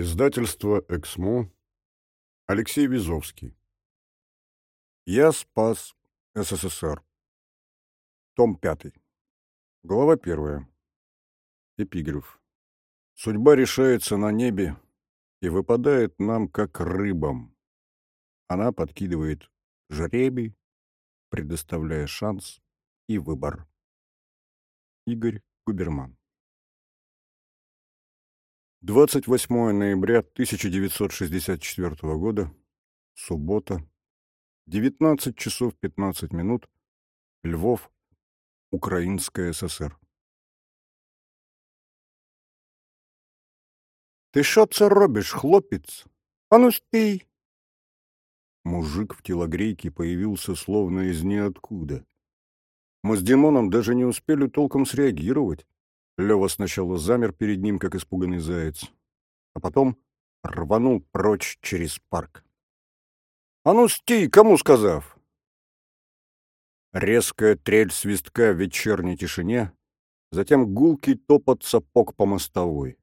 Издательство «Эксмо», Алексей Визовский. Я спас СССР. Том 5. Глава 1. Эпиграф. Судьба решается на небе и выпадает нам, как рыбам. Она подкидывает жребий, предоставляя шанс и выбор. Игорь Губерман. 28 ноября 1964 года, суббота, 19 часов 15 минут, Львов, Украинская ССР. «Ты що це робиш, хлопец? А ну стій!» Мужик в телогрейке появился словно из ниоткуда. Мы с Димоном даже не успели толком среагировать. Лева сначала замер перед ним, как испуганный заяц, а потом рванул прочь через парк. «А ну, стей, кому сказав!» Резкая трель свистка в вечерней тишине, затем гулкий топот сапог по мостовой.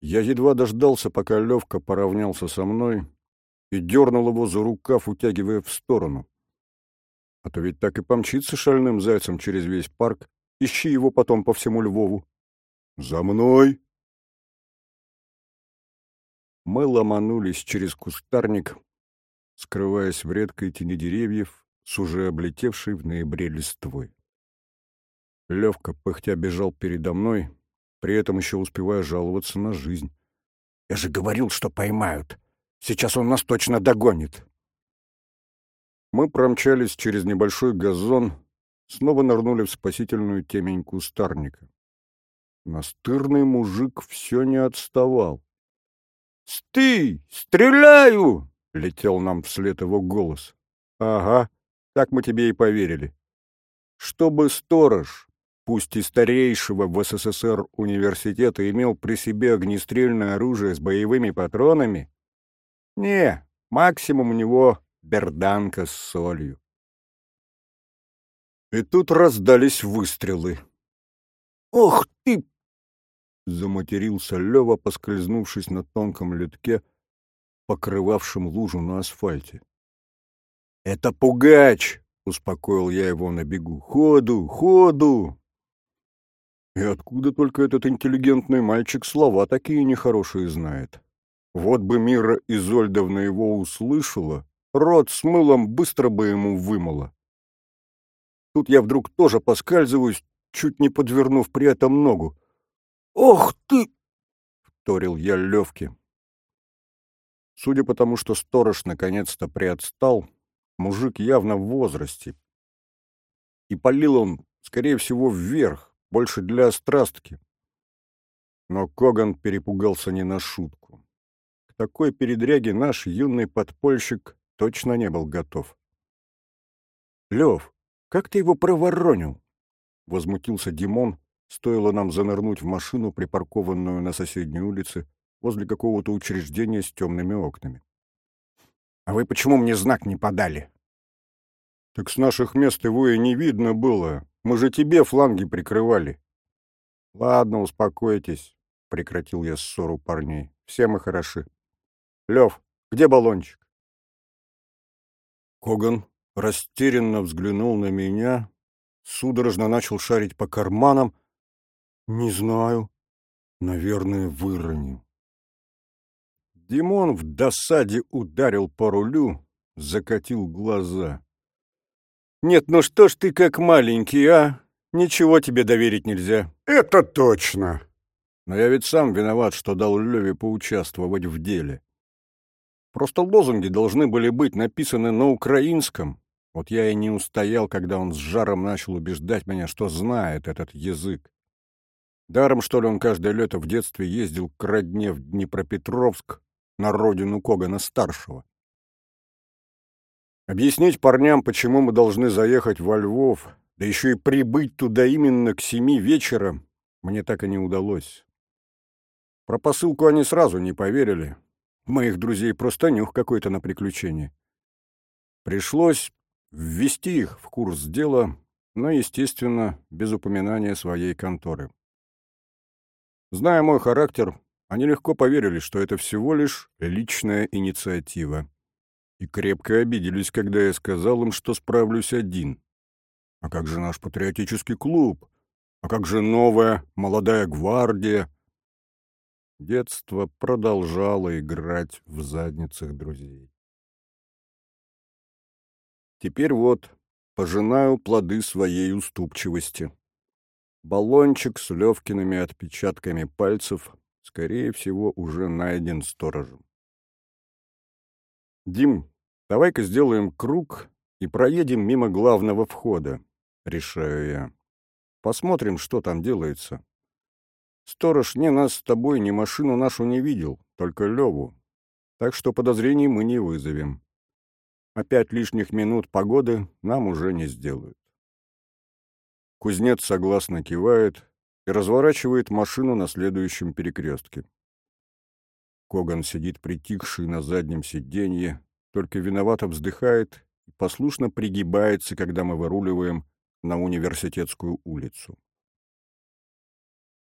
Я едва дождался, пока Левка поравнялся со мной и дернул его за рукав, утягивая в сторону. А то ведь так и помчится шальным зайцем через весь парк, Ищи его потом по всему Львову. За мной! Мы ломанулись через кустарник, скрываясь в редкой тени деревьев с уже облетевшей в ноябре листвой. Левка пыхтя бежал передо мной, при этом еще успевая жаловаться на жизнь. «Я же говорил, что поймают. Сейчас он нас точно догонит». Мы промчались через небольшой газон, снова нырнули в спасительную темень кустарника. Настырный мужик все не отставал. «Сты! Стреляю!» — летел нам вслед его голос. «Ага, так мы тебе и поверили. Чтобы сторож, пусть и старейшего в СССР университета, имел при себе огнестрельное оружие с боевыми патронами? Не, максимум у него берданка с солью. И тут раздались выстрелы. «Ох ты!» — заматерился Лева, поскользнувшись на тонком лютке, покрывавшем лужу на асфальте. «Это пугач!» — успокоил я его на бегу. «Ходу! Ходу!» И откуда только этот интеллигентный мальчик слова такие нехорошие знает? Вот бы Мира Изольдовна его услышала, рот с мылом быстро бы ему вымыла. Тут я вдруг тоже поскальзываюсь, чуть не подвернув при этом ногу. «Ох ты!» — вторил я Левке. Судя по тому, что сторож наконец-то приотстал, мужик явно в возрасте. И полил он, скорее всего, вверх, больше для острастки. Но Коган перепугался не на шутку. К такой передряге наш юный подпольщик точно не был готов. «Лев, как ты его проворонил? Возмутился Димон, стоило нам занырнуть в машину, припаркованную на соседней улице, возле какого-то учреждения с темными окнами. «А вы почему мне знак не подали?» «Так с наших мест его и не видно было. Мы же тебе фланги прикрывали». «Ладно, успокойтесь», — прекратил я ссору парней. «Все мы хороши. Лев, где баллончик?» Коган растерянно взглянул на меня, судорожно начал шарить по карманам. Не знаю, наверное, выронил. Димон в досаде ударил по рулю, закатил глаза. «Нет, ну что ж ты как маленький, а? Ничего тебе доверить нельзя». «Это точно!» «Но я ведь сам виноват, что дал Леве поучаствовать в деле. Просто лозунги должны были быть написаны на украинском, вот я и не устоял, когда он с жаром начал убеждать меня, что знает этот язык. Даром, что ли, он каждое лето в детстве ездил к родне в Днепропетровск, на родину Когана-старшего. Объяснить парням, почему мы должны заехать во Львов, да еще и прибыть туда именно к семи вечера, мне так и не удалось. Про посылку они сразу не поверили. Моих друзей просто нюх какой-то на приключение. Пришлось ввести их в курс дела, но, естественно, без упоминания своей конторы. Зная мой характер, они легко поверили, что это всего лишь личная инициатива. И крепко обиделись, когда я сказал им, что справлюсь один. А как же наш патриотический клуб? А как же новая молодая гвардия? Детство продолжало играть в задницах друзей. Теперь вот пожинаю плоды своей уступчивости. Баллончик с Левкиными отпечатками пальцев, скорее всего, уже найден сторожем. «Дим, давай-ка сделаем круг и проедем мимо главного входа», — решаю я. «Посмотрим, что там делается. Сторож ни нас с тобой, ни машину нашу не видел, только Леву. Так что подозрений мы не вызовем. Опять лишних минут погоды нам уже не сделают. Кузнец согласно кивает и разворачивает машину на следующем перекрестке. Коган сидит притихший на заднем сиденье, только виновато вздыхает и послушно пригибается, когда мы выруливаем на университетскую улицу.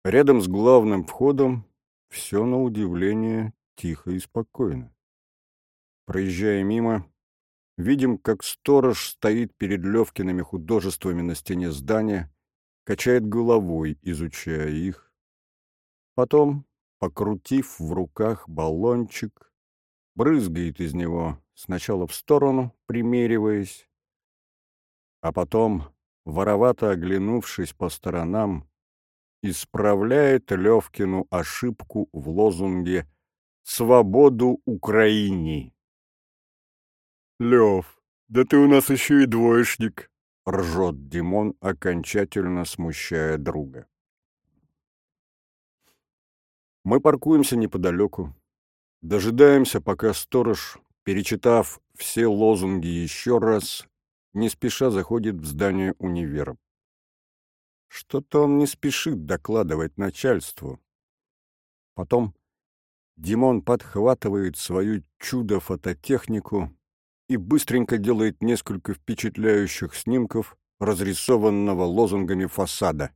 Рядом с главным входом все, на удивление, тихо и спокойно. Проезжая мимо, видим, как сторож стоит перед Левкиными художествами на стене здания, качает головой, изучая их. Потом, покрутив в руках баллончик, брызгает из него сначала в сторону, примериваясь, а потом, воровато оглянувшись по сторонам, исправляет Левкину ошибку в лозунге «Свободу Украине». «Лев, да ты у нас еще и двоечник», — ржет Димон, окончательно смущая друга. Мы паркуемся неподалеку, дожидаемся, пока сторож, перечитав все лозунги еще раз, не спеша заходит в здание универа. Что-то он не спешит докладывать начальству. Потом Димон подхватывает свою чудо-фототехнику и быстренько делает несколько впечатляющих снимков разрисованного лозунгами фасада.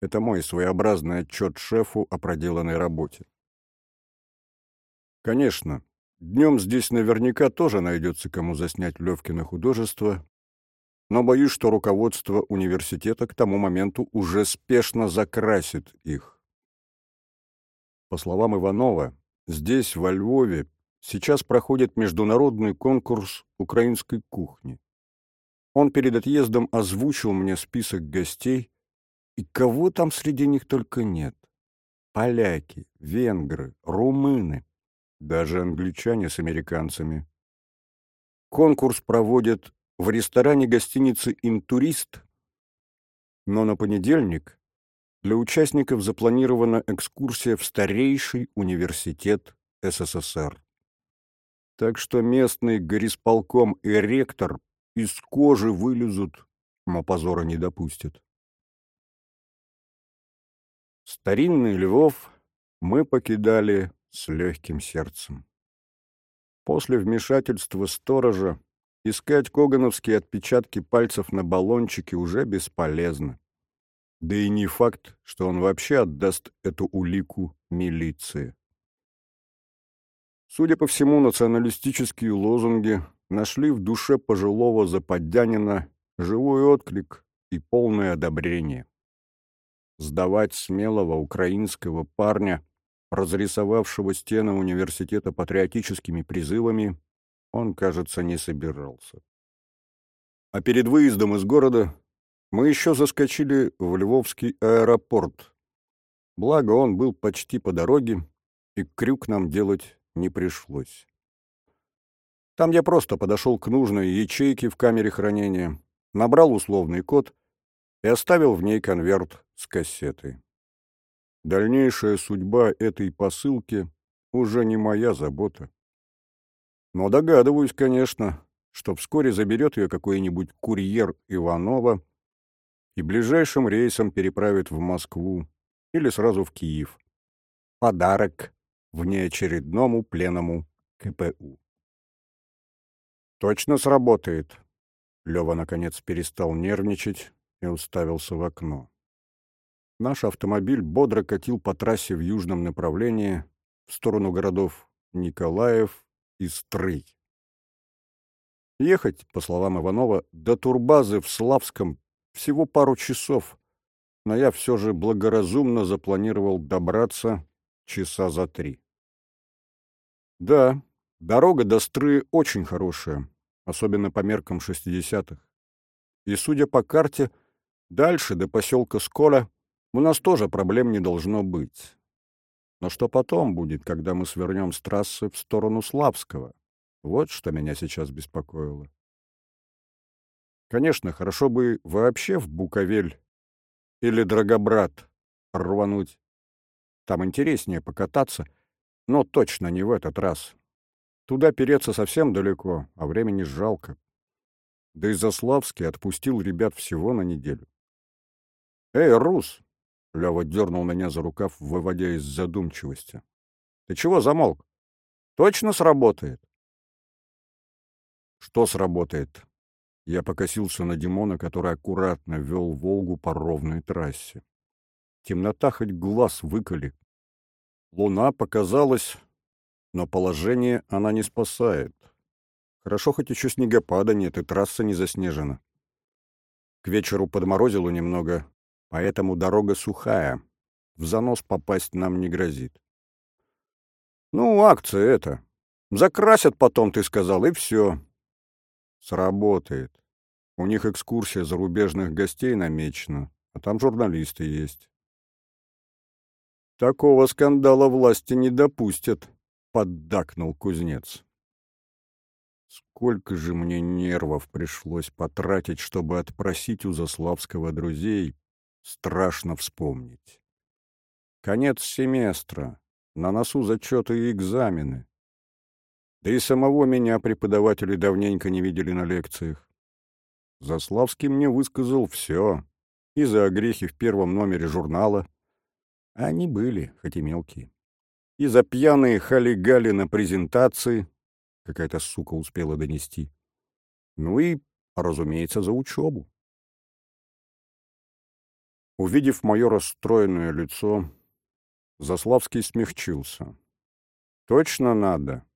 Это мой своеобразный отчет шефу о проделанной работе. Конечно, днем здесь наверняка тоже найдется кому заснять Левкино художество но боюсь, что руководство университета к тому моменту уже спешно закрасит их. По словам Иванова, здесь, во Львове, сейчас проходит международный конкурс украинской кухни. Он перед отъездом озвучил мне список гостей, и кого там среди них только нет. Поляки, венгры, румыны, даже англичане с американцами. Конкурс проводят в ресторане гостиницы «Интурист», но на понедельник для участников запланирована экскурсия в старейший университет СССР. Так что местный горисполком и ректор из кожи вылезут, но позора не допустят. Старинный Львов мы покидали с легким сердцем. После вмешательства сторожа Искать когановские отпечатки пальцев на баллончике уже бесполезно. Да и не факт, что он вообще отдаст эту улику милиции. Судя по всему, националистические лозунги нашли в душе пожилого западянина живой отклик и полное одобрение. Сдавать смелого украинского парня, разрисовавшего стены университета патриотическими призывами, он, кажется, не собирался. А перед выездом из города мы еще заскочили в Львовский аэропорт. Благо, он был почти по дороге, и крюк нам делать не пришлось. Там я просто подошел к нужной ячейке в камере хранения, набрал условный код и оставил в ней конверт с кассетой. Дальнейшая судьба этой посылки уже не моя забота. Но догадываюсь, конечно, что вскоре заберет ее какой-нибудь курьер Иванова и ближайшим рейсом переправит в Москву или сразу в Киев. Подарок внеочередному пленному КПУ. «Точно сработает?» Лева, наконец, перестал нервничать и уставился в окно. наш автомобиль бодро катил по трассе в южном направлении в сторону городов Николаев и Стрый. Ехать, по словам Иванова, до турбазы в Славском всего пару часов, но я все же благоразумно запланировал добраться часа за три. Да, дорога до Стры очень хорошая, особенно по меркам шестидесятых. И, судя по карте, дальше, до поселка Скола, у нас тоже проблем не должно быть. Но что потом будет, когда мы свернем с трассы в сторону Славского? Вот что меня сейчас беспокоило. Конечно, хорошо бы вообще в Буковель или Драгобрат рвануть. Там интереснее покататься, но точно не в этот раз. Туда переться совсем далеко, а времени жалко. Да и Заславский отпустил ребят всего на неделю. «Эй, Рус!» — Лёва дернул меня за рукав, выводя из задумчивости. «Ты чего замолк? Точно сработает?» Что сработает? Я покосился на Димона, который аккуратно вел «Волгу» по ровной трассе. Темнота хоть глаз выколи. Луна показалась, но положение она не спасает. Хорошо, хоть еще снегопада нет, и трасса не заснежена. К вечеру подморозило немного, поэтому дорога сухая. В занос попасть нам не грозит. Ну, акция это. Закрасят потом, ты сказал, и все. Сработает. У них экскурсия зарубежных гостей намечена, а там журналисты есть. Такого скандала власти не допустят, поддакнул кузнец. Сколько же мне нервов пришлось потратить, чтобы отпросить у Заславского друзей, страшно вспомнить. Конец семестра, на носу зачеты и экзамены. Да и самого меня преподаватели давненько не видели на лекциях. Заславский мне высказал все. И за огрехи в первом номере журнала. Они были, хоть и мелкие. И за пьяные хали-гали на презентации. Какая-то сука успела донести. Ну и, разумеется, за учебу. Увидев мое расстроенное лицо, Заславский смягчился. «Точно надо?»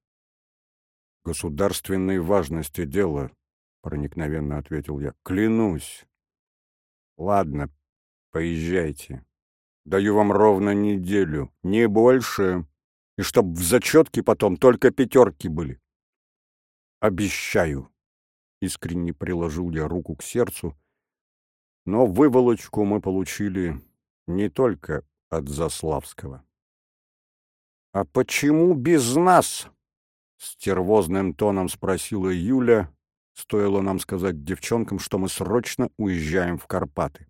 государственной важности дело, — проникновенно ответил я. — Клянусь. — Ладно, поезжайте. Даю вам ровно неделю, не больше. И чтоб в зачетке потом только пятерки были. — Обещаю. Искренне приложил я руку к сердцу. Но выволочку мы получили не только от Заславского. — А почему без нас? Стервозным тоном спросила Юля, стоило нам сказать девчонкам, что мы срочно уезжаем в Карпаты.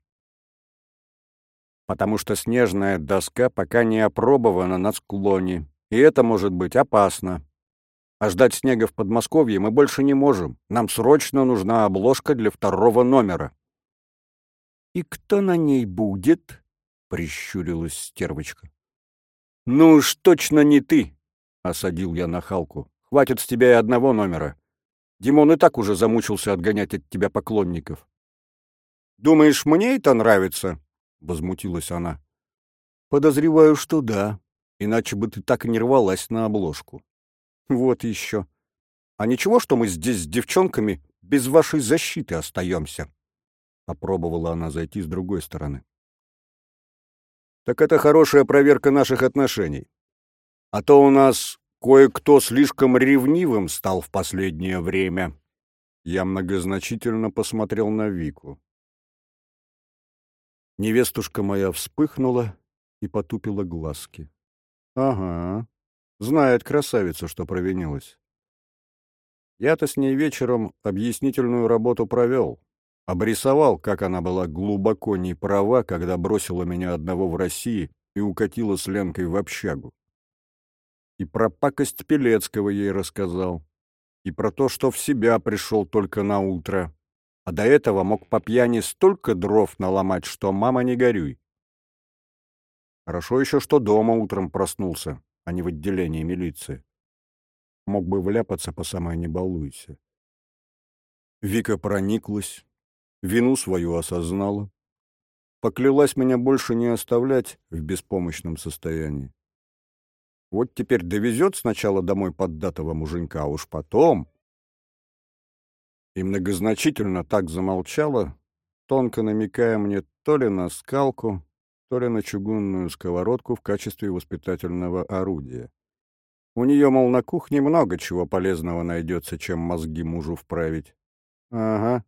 Потому что снежная доска пока не опробована на склоне, и это может быть опасно. А ждать снега в Подмосковье мы больше не можем. Нам срочно нужна обложка для второго номера. «И кто на ней будет?» — прищурилась стервочка. «Ну уж точно не ты!» — осадил я нахалку. Хватит с тебя и одного номера. Димон и так уже замучился отгонять от тебя поклонников. «Думаешь, мне это нравится?» — возмутилась она. «Подозреваю, что да, иначе бы ты так и не рвалась на обложку». «Вот еще. А ничего, что мы здесь с девчонками без вашей защиты остаемся?» Попробовала она зайти с другой стороны. «Так это хорошая проверка наших отношений. А то у нас Кое-кто слишком ревнивым стал в последнее время. Я многозначительно посмотрел на Вику. Невестушка моя вспыхнула и потупила глазки. Ага, знает красавица, что провинилась. Я-то с ней вечером объяснительную работу провел. Обрисовал, как она была глубоко неправа, когда бросила меня одного в России и укатила с Ленкой в общагу. И про пакость Пелецкого ей рассказал. И про то, что в себя пришел только на утро. А до этого мог по пьяни столько дров наломать, что мама не горюй. Хорошо еще, что дома утром проснулся, а не в отделении милиции. Мог бы вляпаться по самой не балуйся. Вика прониклась, вину свою осознала, поклялась меня больше не оставлять в беспомощном состоянии. Вот теперь довезет сначала домой поддатого муженька, а уж потом... И многозначительно так замолчала, тонко намекая мне то ли на скалку, то ли на чугунную сковородку в качестве воспитательного орудия. У нее, мол, на кухне много чего полезного найдется, чем мозги мужу вправить. Ага,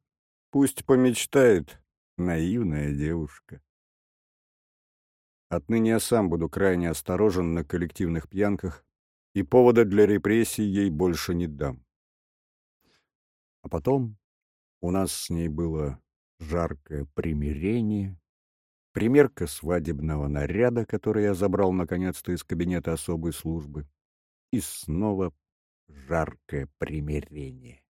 пусть помечтает, наивная девушка. Отныне я сам буду крайне осторожен на коллективных пьянках и повода для репрессий ей больше не дам. А потом у нас с ней было жаркое примирение, примерка свадебного наряда, который я забрал наконец-то из кабинета особой службы, и снова жаркое примирение.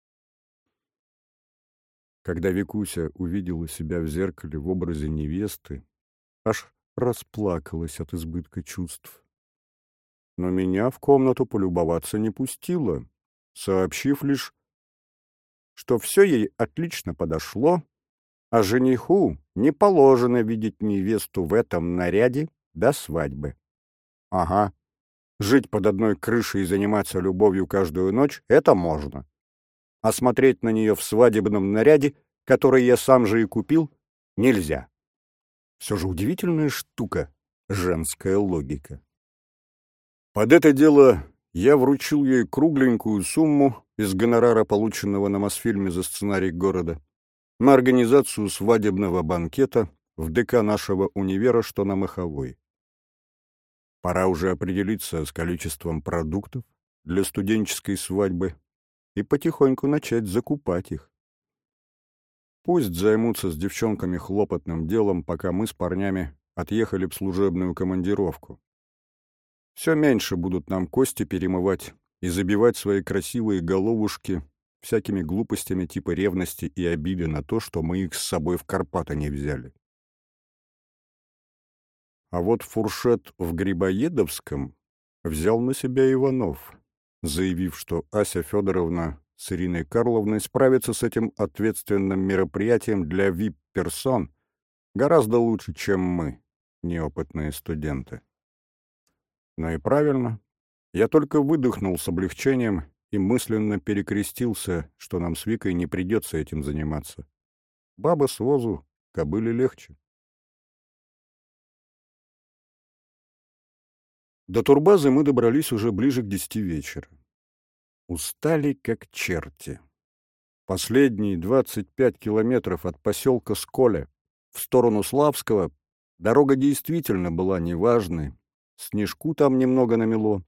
Когда Викуся увидела себя в зеркале в образе невесты, аж расплакалась от избытка чувств. Но меня в комнату полюбоваться не пустила, сообщив лишь, что все ей отлично подошло, а жениху не положено видеть невесту в этом наряде до свадьбы. Ага, жить под одной крышей и заниматься любовью каждую ночь — это можно. А смотреть на нее в свадебном наряде, который я сам же и купил, нельзя. Все же удивительная штука — женская логика. Под это дело я вручил ей кругленькую сумму из гонорара, полученного на Мосфильме за сценарий города, на организацию свадебного банкета в ДК нашего универа, что на Маховой. Пора уже определиться с количеством продуктов для студенческой свадьбы и потихоньку начать закупать их. Пусть займутся с девчонками хлопотным делом, пока мы с парнями отъехали в служебную командировку. Все меньше будут нам кости перемывать и забивать свои красивые головушки всякими глупостями типа ревности и обиды на то, что мы их с собой в Карпаты не взяли. А вот фуршет в Грибоедовском взял на себя Иванов, заявив, что Ася Федоровна с Ириной Карловной справиться с этим ответственным мероприятием для вип-персон гораздо лучше, чем мы, неопытные студенты. Но и правильно. Я только выдохнул с облегчением и мысленно перекрестился, что нам с Викой не придется этим заниматься. Баба с возу, кобыле легче. До турбазы мы добрались уже ближе к десяти вечера. Устали как черти. Последние 25 километров от поселка Сколя в сторону Славского дорога действительно была неважной. Снежку там немного намело.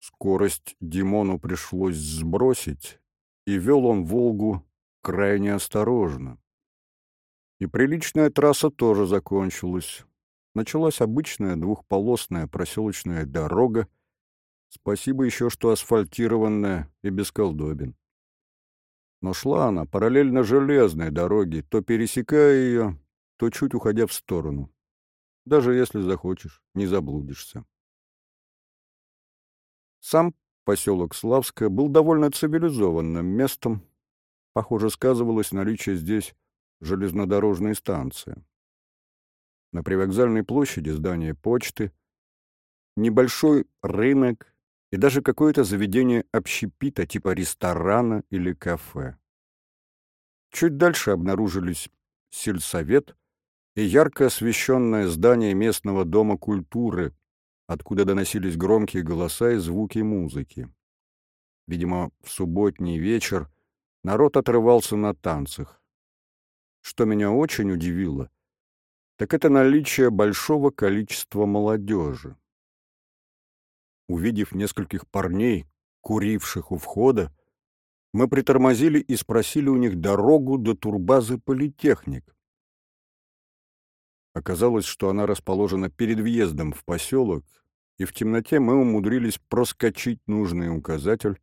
Скорость Димону пришлось сбросить, и вел он «Волгу» крайне осторожно. И приличная трасса тоже закончилась. Началась обычная двухполосная проселочная дорога, Спасибо еще, что асфальтированная и без колдобин. Но шла она параллельно железной дороге, то пересекая ее, то чуть уходя в сторону. Даже если захочешь, не заблудишься. Сам поселок Славское был довольно цивилизованным местом. Похоже, сказывалось наличие здесь железнодорожной станции. На привокзальной площади здание почты, небольшой рынок и даже какое-то заведение общепита типа ресторана или кафе. Чуть дальше обнаружились сельсовет и ярко освещенное здание местного дома культуры, откуда доносились громкие голоса и звуки музыки. Видимо, в субботний вечер народ отрывался на танцах. Что меня очень удивило, так это наличие большого количества молодежи. Увидев нескольких парней, куривших у входа, мы притормозили и спросили у них дорогу до турбазы «Политехник». Оказалось, что она расположена перед въездом в поселок, и в темноте мы умудрились проскочить нужный указатель,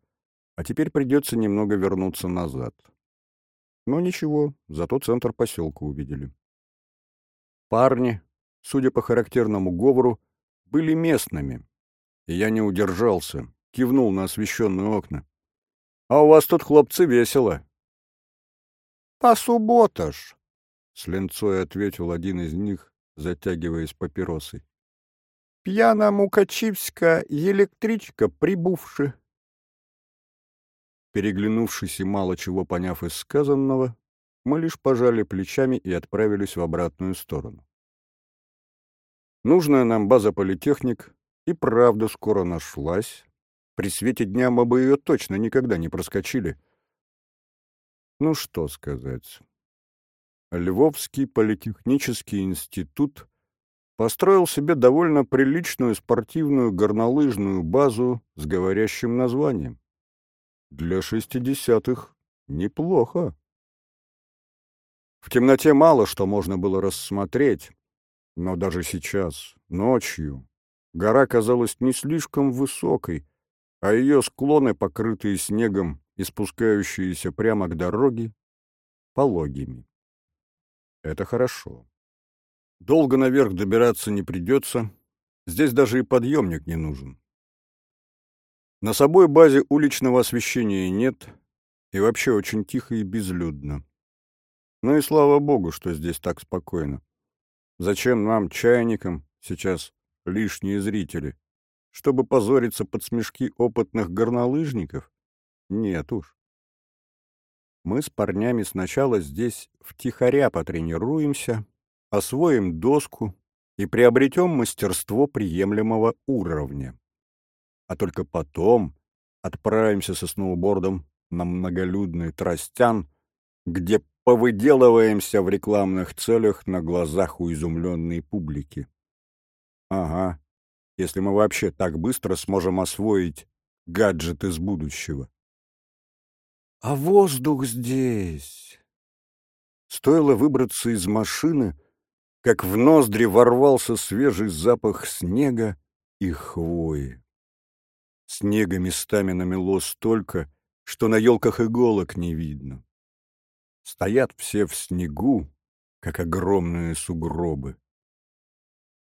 а теперь придется немного вернуться назад. Но ничего, зато центр поселка увидели. Парни, судя по характерному говору, были местными, и я не удержался, кивнул на освещенные окна. «А у вас тут, хлопцы, весело». «По суббота ж», с ленцой ответил один из них, затягиваясь папиросой. Пьяна Мукачивска электричка прибувши. Переглянувшись и мало чего поняв из сказанного, мы лишь пожали плечами и отправились в обратную сторону. Нужная нам база политехник и правда скоро нашлась. При свете дня мы бы ее точно никогда не проскочили. Ну что сказать. Львовский политехнический институт построил себе довольно приличную спортивную горнолыжную базу с говорящим названием. Для шестидесятых неплохо. В темноте мало что можно было рассмотреть, но даже сейчас, ночью, гора казалась не слишком высокой, а ее склоны, покрытые снегом и спускающиеся прямо к дороге, пологими. Это хорошо. Долго наверх добираться не придется, здесь даже и подъемник не нужен. На собой базе уличного освещения нет, и вообще очень тихо и безлюдно. Ну и слава богу, что здесь так спокойно. Зачем нам, чайникам, сейчас лишние зрители? Чтобы позориться под смешки опытных горнолыжников? Нет уж. Мы с парнями сначала здесь втихаря потренируемся, освоим доску и приобретем мастерство приемлемого уровня а только потом отправимся со сноубордом на многолюдный Тростян, где повыделываемся в рекламных целях на глазах у изумленной публики. Ага, если мы вообще так быстро сможем освоить гаджет из будущего. А воздух здесь... Стоило выбраться из машины, как в ноздри ворвался свежий запах снега и хвои. Снега местами намело столько, что на елках иголок не видно. Стоят все в снегу, как огромные сугробы.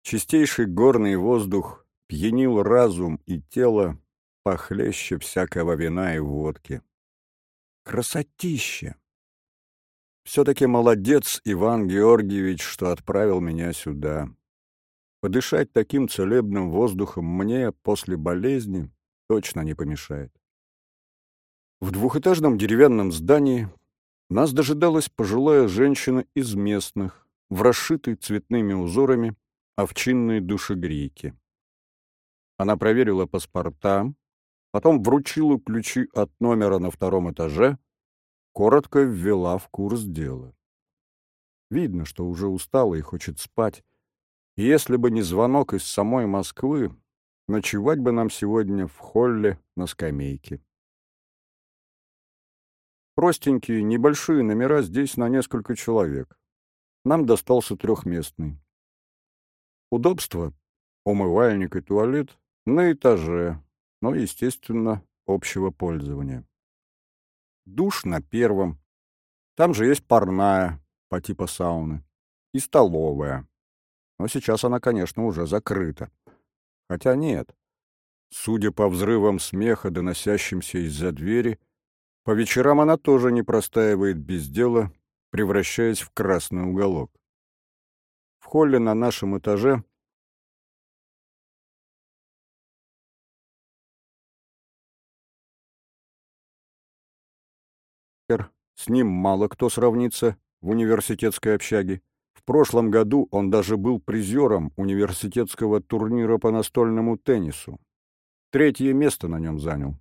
Чистейший горный воздух пьянил разум и тело похлеще всякого вина и водки. Красотища! Все-таки молодец Иван Георгиевич, что отправил меня сюда. Подышать таким целебным воздухом мне после болезни точно не помешает. В двухэтажном деревянном здании нас дожидалась пожилая женщина из местных, в расшитой цветными узорами овчинной душегрейке. Она проверила паспорта, потом вручила ключи от номера на втором этаже, коротко ввела в курс дела. Видно, что уже устала и хочет спать. И если бы не звонок из самой Москвы, Ночевать бы нам сегодня в холле на скамейке. Простенькие, небольшие номера здесь на несколько человек. Нам достался трехместный. Удобство — умывальник и туалет — на этаже, но, естественно, общего пользования. Душ на первом. Там же есть парная по типу сауны и столовая. Но сейчас она, конечно, уже закрыта. Хотя нет. Судя по взрывам смеха, доносящимся из-за двери, по вечерам она тоже не простаивает без дела, превращаясь в красный уголок. В холле на нашем этаже с ним мало кто сравнится в университетской общаге прошлом году он даже был призером университетского турнира по настольному теннису. Третье место на нем занял.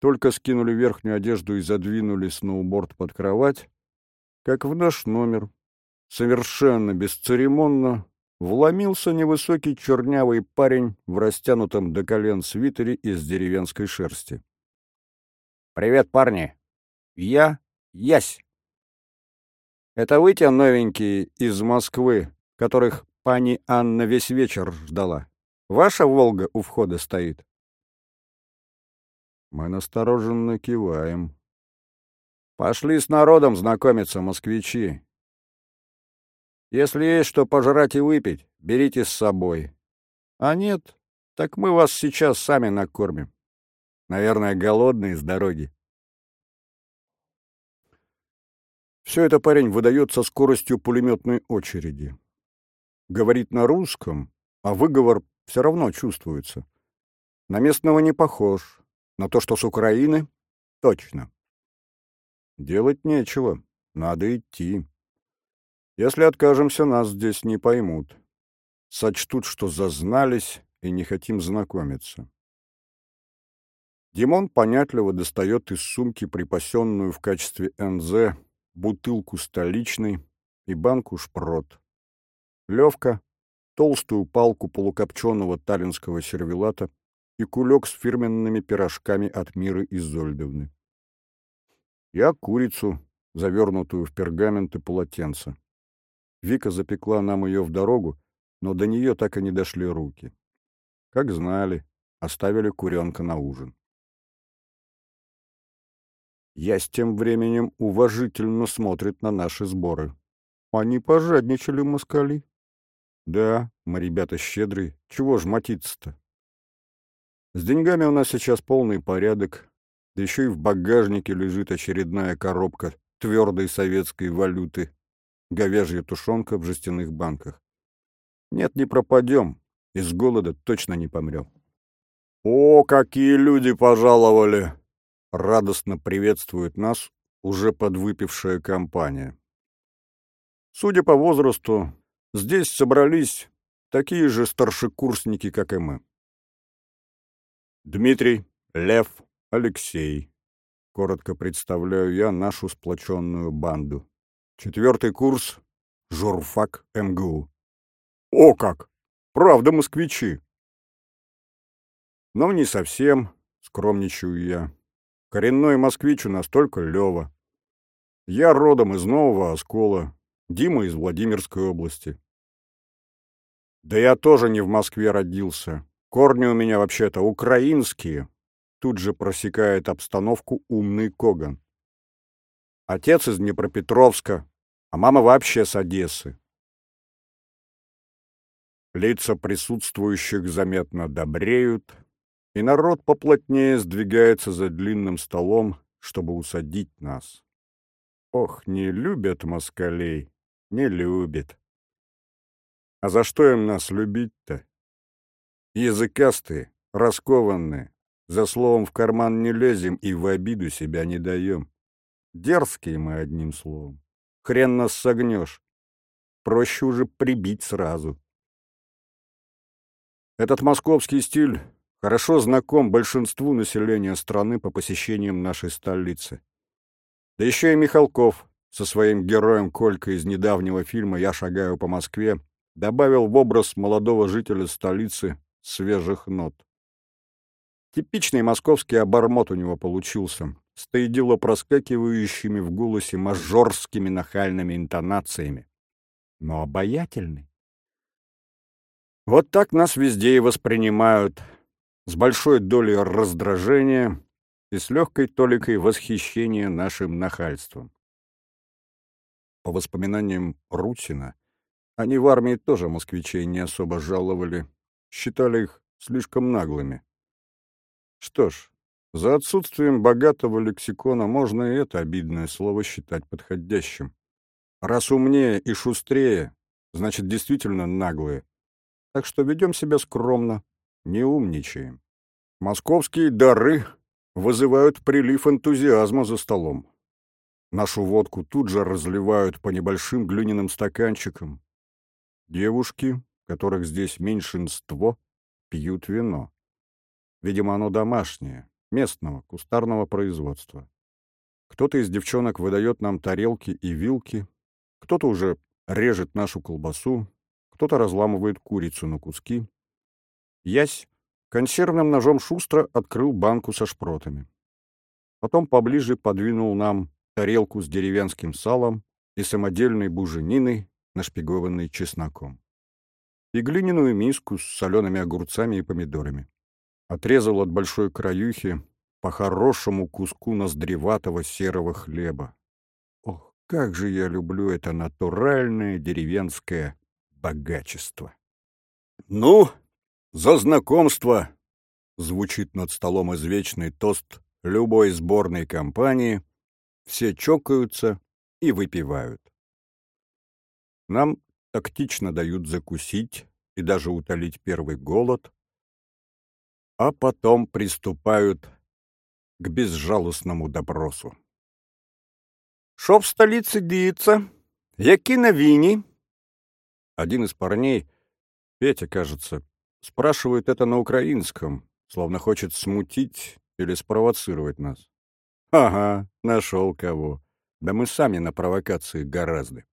Только скинули верхнюю одежду и задвинули сноуборд под кровать, как в наш номер, совершенно бесцеремонно, вломился невысокий чернявый парень в растянутом до колен свитере из деревенской шерсти. «Привет, парни! Я Ясь!» Это вы те новенькие из Москвы, которых пани Анна весь вечер ждала? Ваша «Волга» у входа стоит?» Мы настороженно киваем. «Пошли с народом знакомиться, москвичи. Если есть что пожрать и выпить, берите с собой. А нет, так мы вас сейчас сами накормим. Наверное, голодные с дороги. Все это парень выдает со скоростью пулеметной очереди. Говорит на русском, а выговор все равно чувствуется. На местного не похож, на то, что с Украины — точно. Делать нечего, надо идти. Если откажемся, нас здесь не поймут. Сочтут, что зазнались и не хотим знакомиться. Димон понятливо достает из сумки припасенную в качестве НЗ бутылку столичной и банку шпрот. Левка — толстую палку полукопченого таллинского сервелата и кулек с фирменными пирожками от Миры Изольдовны. Я курицу, завернутую в пергамент и полотенце. Вика запекла нам ее в дорогу, но до нее так и не дошли руки. Как знали, оставили куренка на ужин. Я с тем временем уважительно смотрит на наши сборы. Они пожадничали, москали. Да, мы ребята щедрые, чего ж мотиться-то? С деньгами у нас сейчас полный порядок, да еще и в багажнике лежит очередная коробка твердой советской валюты говяжья тушенка в жестяных банках. Нет, не пропадем, из голода точно не помрем. «О, какие люди пожаловали!» Радостно приветствует нас уже подвыпившая компания. Судя по возрасту, здесь собрались такие же старшекурсники, как и мы. Дмитрий, Лев, Алексей. Коротко представляю я нашу сплоченную банду. Четвертый курс — журфак МГУ. О как! Правда, москвичи! Но не совсем, скромничаю я. Коренной москвич у нас. Я родом из Нового Оскола, Дима из Владимирской области. Да я тоже не в Москве родился. Корни у меня вообще-то украинские. Тут же просекает обстановку умный Коган. Отец из Днепропетровска, а мама вообще с Одессы. Лица присутствующих заметно добреют, и народ поплотнее сдвигается за длинным столом, чтобы усадить нас. Ох, не любят москалей, не любят. А за что им нас любить-то? Языкастые, раскованные, за словом в карман не лезем и в обиду себя не даем. Дерзкие мы, одним словом. Хрен нас согнешь. Проще уже прибить сразу. Этот московский стиль хорошо знаком большинству населения страны по посещениям нашей столицы. Да еще и Михалков со своим героем Колькой из недавнего фильма «Я шагаю по Москве» добавил в образ молодого жителя столицы свежих нот. Типичный московский обормот у него получился, стоидило проскакивающими в голосе мажорскими нахальными интонациями. Но обаятельный. Вот так нас везде и воспринимают, с большой долей раздражения и с легкой толикой восхищения нашим нахальством. По воспоминаниям Рутина, они в армии тоже москвичей не особо жаловали, считали их слишком наглыми. Что ж, за отсутствием богатого лексикона можно и это обидное слово считать подходящим. Раз умнее и шустрее, значит, действительно наглые. Так что ведем себя скромно, не умничаем. Московские дары вызывают прилив энтузиазма за столом. Нашу водку тут же разливают по небольшим глиняным стаканчикам. Девушки, которых здесь меньшинство, пьют вино. Видимо, оно домашнее, местного, кустарного производства. Кто-то из девчонок выдает нам тарелки и вилки, кто-то уже режет нашу колбасу, кто-то разламывает курицу на куски. Ясь консервным ножом шустро открыл банку со шпротами. Потом поближе подвинул нам тарелку с деревенским салом и самодельной бужениной, нашпигованной чесноком. И глиняную миску с солеными огурцами и помидорами отрезал от большой краюхи по хорошему куску ноздреватого серого хлеба. Ох, как же я люблю это натуральное деревенское богачество! «Ну, за знакомство!» — звучит над столом извечный тост любой сборной компании. Все чокаются и выпивают. Нам тактично дают закусить и даже утолить первый голод, а потом приступают к безжалостному допросу. «Шо в столице діється? Які новини?» Один из парней, Петя, кажется, спрашивает это на украинском, словно хочет смутить или спровоцировать нас. Ага, нашел кого. Да мы сами на провокации гораздо.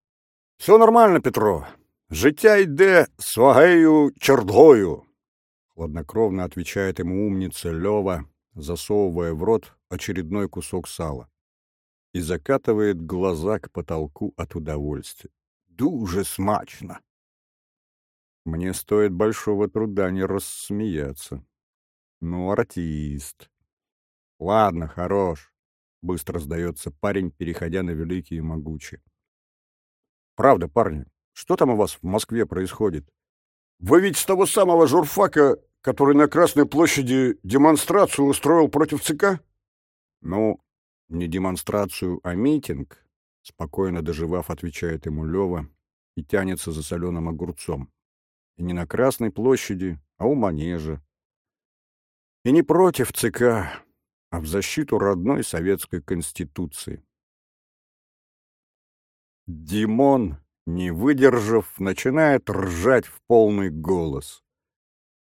Все нормально, Петро. Життя йде свагею чергою. Хладнокровно отвечает ему умница Лева, засовывая в рот очередной кусок сала. И закатывает глаза к потолку от удовольствия. Дуже смачно. Мне стоит большого труда не рассмеяться. Ну, артист. Ладно, хорош. Быстро сдается парень, переходя на великие и могучие. Правда, парни, что там у вас в Москве происходит? Вы ведь с того самого журфака, который на Красной площади демонстрацию устроил против ЦК? Ну, не демонстрацию, а митинг, спокойно доживав, отвечает ему Лева и тянется за соленым огурцом. И не на Красной площади, а у манежа. И не против ЦК, а в защиту родной советской конституции. Димон, не выдержав, начинает ржать в полный голос.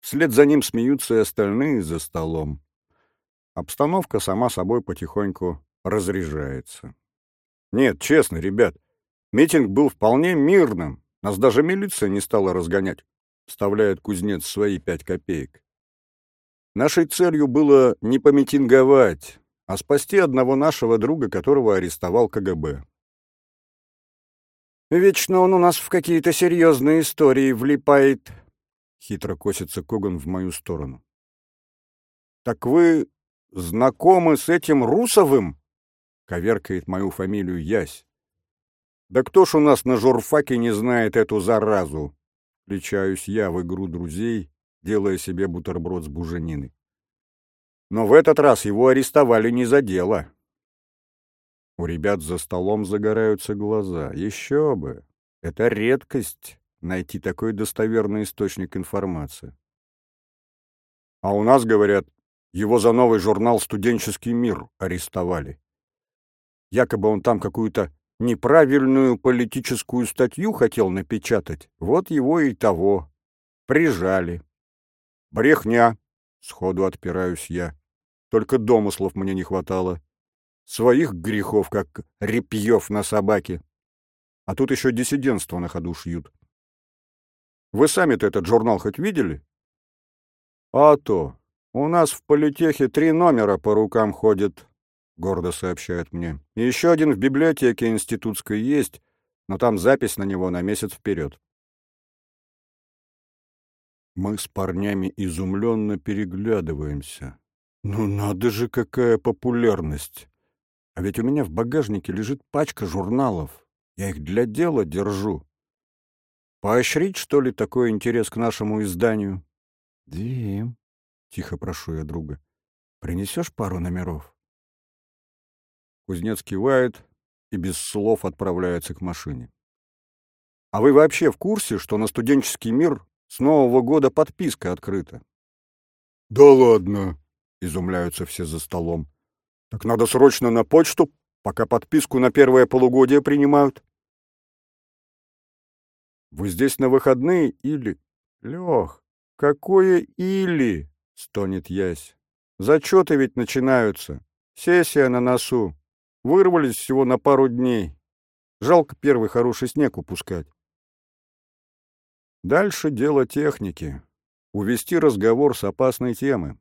Вслед за ним смеются и остальные за столом. Обстановка сама собой потихоньку разряжается. Нет, честно, ребят, митинг был вполне мирным. Нас даже милиция не стала разгонять, вставляет кузнец свои пять копеек. Нашей целью было не помитинговать, а спасти одного нашего друга, которого арестовал КГБ. «Вечно он у нас в какие-то серьезные истории влипает», — хитро косится Коган в мою сторону. «Так вы знакомы с этим Русовым?» — коверкает мою фамилию Ясь. «Да кто ж у нас на журфаке не знает эту заразу?» — включаюсь я в игру друзей, делая себе бутерброд с бужениной. Но в этот раз его арестовали не за дело. У ребят за столом загораются глаза. Еще бы! Это редкость — найти такой достоверный источник информации. А у нас, говорят, его за новый журнал «Студенческий мир» арестовали. Якобы он там какую-то неправильную политическую статью хотел напечатать. Вот его и того. Прижали. Брехня. Сходу отпираюсь я. Только домыслов мне не хватало. Своих грехов, как репьев на собаке. А тут еще диссидентство на ходу шьют. Вы сами-то этот журнал хоть видели? А то. У нас в политехе три номера по рукам ходит, гордо сообщает мне. И еще один в библиотеке институтской есть, но там запись на него на месяц вперед. Мы с парнями изумленно переглядываемся. Ну надо же, какая популярность! А ведь у меня в багажнике лежит пачка журналов. Я их для дела держу. Поощрить, что ли, такой интерес к нашему изданию? Дим, тихо прошу я друга, принесешь пару номеров? Кузнец кивает и без слов отправляется к машине. А вы вообще в курсе, что на студенческий мир с Нового года подписка открыта? Да ладно, изумляются все за столом. Так надо срочно на почту, пока подписку на первое полугодие принимают. Вы здесь на выходные или... Лех, какое или? Стонет Ясь. Зачеты ведь начинаются. Сессия на носу. Вырвались всего на пару дней. Жалко первый хороший снег упускать. Дальше дело техники. Увести разговор с опасной темы.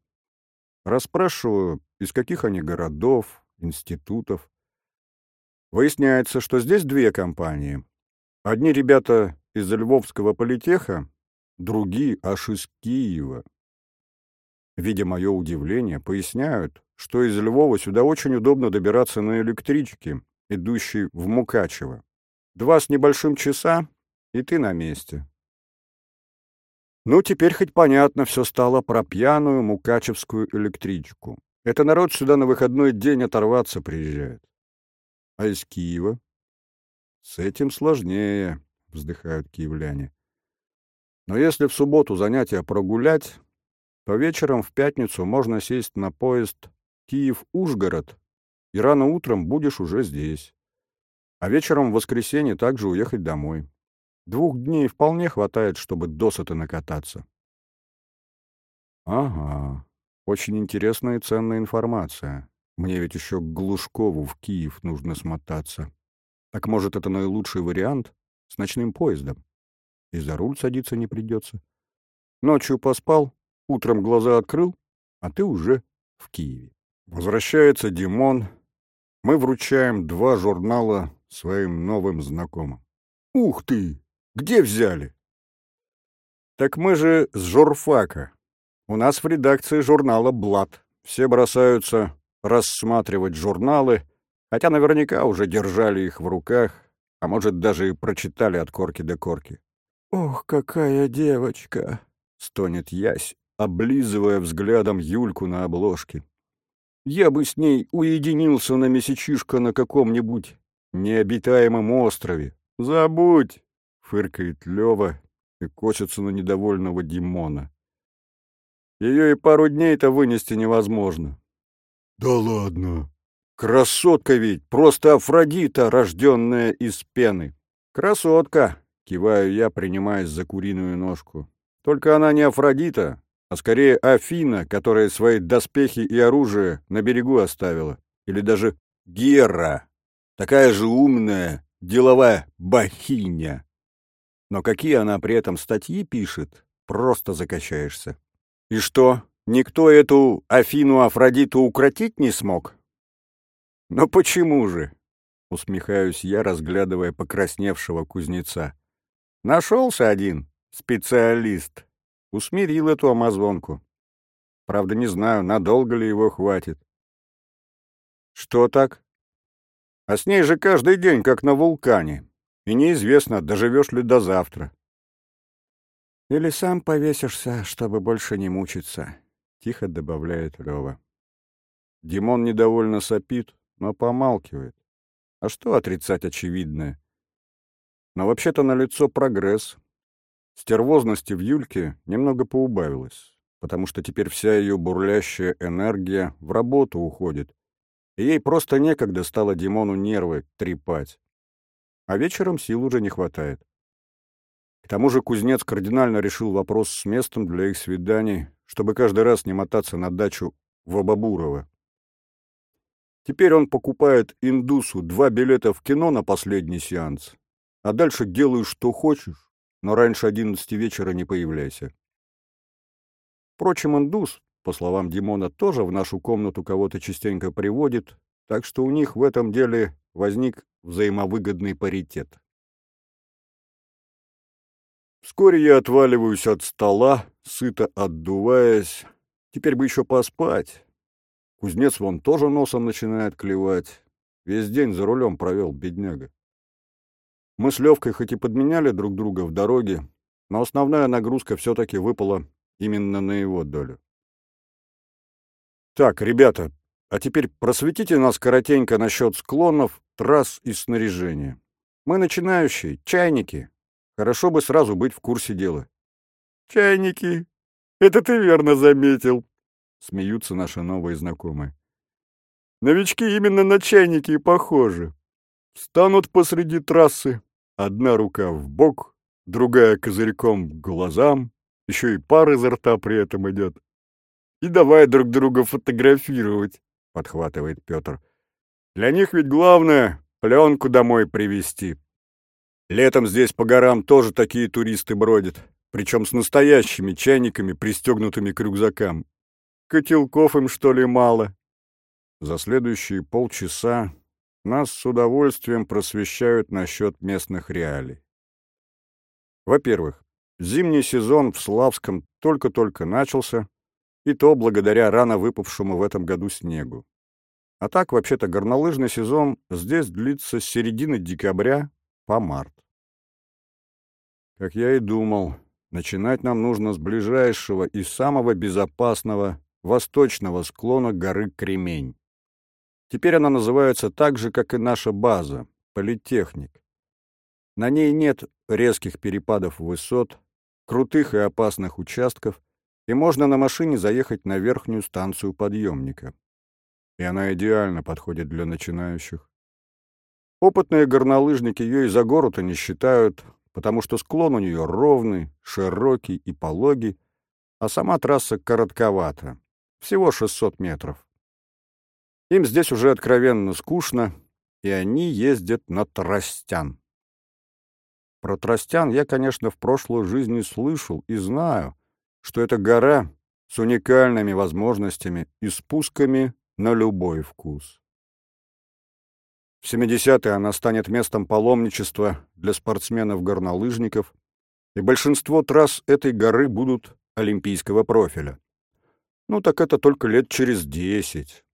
Расспрашиваю, из каких они городов, институтов. Выясняется, что здесь две компании. Одни ребята из Львовского политеха, другие аж из Киева. Видя мое удивление, поясняют, что из Львова сюда очень удобно добираться на электричке, идущей в Мукачево. Два с небольшим часа, и ты на месте. Ну, теперь хоть понятно все стало про пьяную мукачевскую электричку. Это народ сюда на выходной день оторваться приезжает. А из Киева? С этим сложнее, вздыхают киевляне. Но если в субботу занятия прогулять, то вечером в пятницу можно сесть на поезд Киев-Ужгород, и рано утром будешь уже здесь. А вечером в воскресенье также уехать домой. Двух дней вполне хватает, чтобы досыта накататься. Ага, очень интересная и ценная информация. Мне ведь еще к Глушкову в Киев нужно смотаться. Так может, это наилучший вариант с ночным поездом? И за руль садиться не придется. Ночью поспал, утром глаза открыл, а ты уже в Киеве. Возвращается Димон. Мы вручаем два журнала своим новым знакомым. Ух ты! Где взяли? Так мы же с журфака. У нас в редакции журнала «Блад». Все бросаются рассматривать журналы, хотя наверняка уже держали их в руках, а может, даже и прочитали от корки до корки. «Ох, какая девочка!» — стонет Ясь, облизывая взглядом Юльку на обложке. «Я бы с ней уединился на месячишко на каком-нибудь необитаемом острове. Забудь!» — фыркает Лева и косится на недовольного Димона. Ее и пару дней-то вынести невозможно. Да ладно. Красотка ведь, просто Афродита, рожденная из пены. Красотка, киваю я, принимаясь за куриную ножку. Только она не Афродита, а скорее Афина, которая свои доспехи и оружие на берегу оставила. Или даже Гера, такая же умная, деловая бахиня. Но какие она при этом статьи пишет, просто закачаешься. И что, никто эту Афину Афродиту укротить не смог? Но почему же? Усмехаюсь я, разглядывая покрасневшего кузнеца. Нашелся один специалист. Усмирил эту амазонку. Правда, не знаю, надолго ли его хватит. Что так? А с ней же каждый день, как на вулкане. И неизвестно, доживешь ли до завтра. Или сам повесишься, чтобы больше не мучиться, — тихо добавляет Лёва. Димон недовольно сопит, но помалкивает. А что отрицать очевидное? Но вообще-то налицо прогресс. Стервозности в Юльке немного поубавилось, потому что теперь вся ее бурлящая энергия в работу уходит, и ей просто некогда стало Димону нервы трепать. А вечером сил уже не хватает. К тому же кузнец кардинально решил вопрос с местом для их свиданий, чтобы каждый раз не мотаться на дачу в Абабурово. Теперь он покупает индусу два билета в кино на последний сеанс, а дальше делай, что хочешь, но раньше одиннадцати вечера не появляйся. Впрочем, индус, по словам Димона, тоже в нашу комнату кого-то частенько приводит, так что у них в этом деле возник взаимовыгодный паритет. Вскоре я отваливаюсь от стола, сыто отдуваясь. Теперь бы еще поспать. Кузнец вон тоже носом начинает клевать. Весь день за рулем провел, бедняга. Мы с Левкой хоть и подменяли друг друга в дороге, но основная нагрузка все-таки выпала именно на его долю. Так, ребята, а теперь просветите нас коротенько насчет склонов, трасс и снаряжения. Мы начинающие, чайники, Хорошо бы сразу быть в курсе дела. «Чайники! Это ты верно заметил!» — смеются наши новые знакомые. «Новички именно на чайники и похожи. Станут посреди трассы, одна рука в бок, другая козырьком к глазам, еще и пар изо рта при этом идет. И давай друг друга фотографировать», — подхватывает Петр. «Для них ведь главное — пленку домой привезти». Летом здесь по горам тоже такие туристы бродят, причем с настоящими чайниками, пристегнутыми к рюкзакам. Котелков им, что ли, мало? За следующие полчаса нас с удовольствием просвещают насчет местных реалий. Во-первых, зимний сезон в Славском только-только начался, и то благодаря рано выпавшему в этом году снегу. А так, вообще-то, горнолыжный сезон здесь длится с середины декабря по март. Как я и думал, начинать нам нужно с ближайшего и самого безопасного восточного склона горы Кремень. Теперь она называется так же, как и наша база — Политехник. На ней нет резких перепадов высот, крутых и опасных участков, и можно на машине заехать на верхнюю станцию подъемника. И она идеально подходит для начинающих. Опытные горнолыжники ее и за гору-то не считают, потому что склон у нее ровный, широкий и пологий, а сама трасса коротковата, всего 600 метров. Им здесь уже откровенно скучно, и они ездят на Тростян. Про Тростян я, конечно, в прошлой жизни слышал и знаю, что это гора с уникальными возможностями и спусками на любой вкус. В 70-е она станет местом паломничества для спортсменов-горнолыжников, и большинство трасс этой горы будут олимпийского профиля. Ну так это только лет через десять.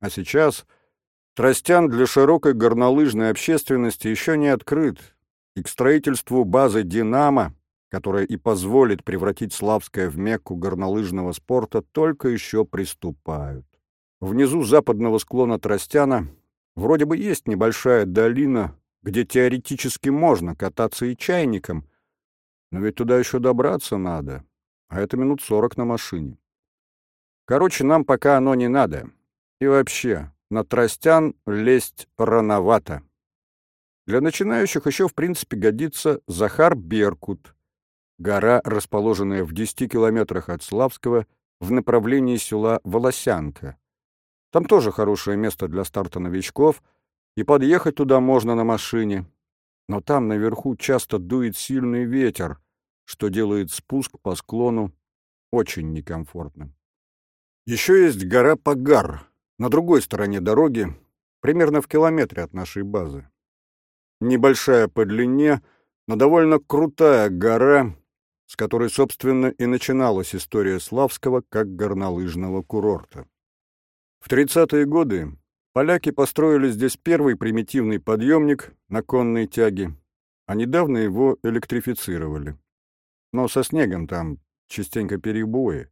А сейчас Тростян для широкой горнолыжной общественности еще не открыт, и к строительству базы «Динамо», которая и позволит превратить Славское в мекку горнолыжного спорта, только еще приступают. Внизу западного склона Тростяна Вроде бы есть небольшая долина, где теоретически можно кататься и чайником, но ведь туда еще добраться надо, а это минут сорок на машине. Короче, нам пока оно не надо. И вообще, на Тростян лезть рановато. Для начинающих еще, в принципе, годится Захар Беркут, гора, расположенная в 10 километрах от Славского в направлении села Волосянка. Там тоже хорошее место для старта новичков, и подъехать туда можно на машине. Но там наверху часто дует сильный ветер, что делает спуск по склону очень некомфортным. Еще есть гора Пагар, на другой стороне дороги, примерно в километре от нашей базы. Небольшая по длине, но довольно крутая гора, с которой, собственно, и начиналась история Славского как горнолыжного курорта. В 30-е годы поляки построили здесь первый примитивный подъемник на конной тяге, а недавно его электрифицировали. Но со снегом там частенько перебои.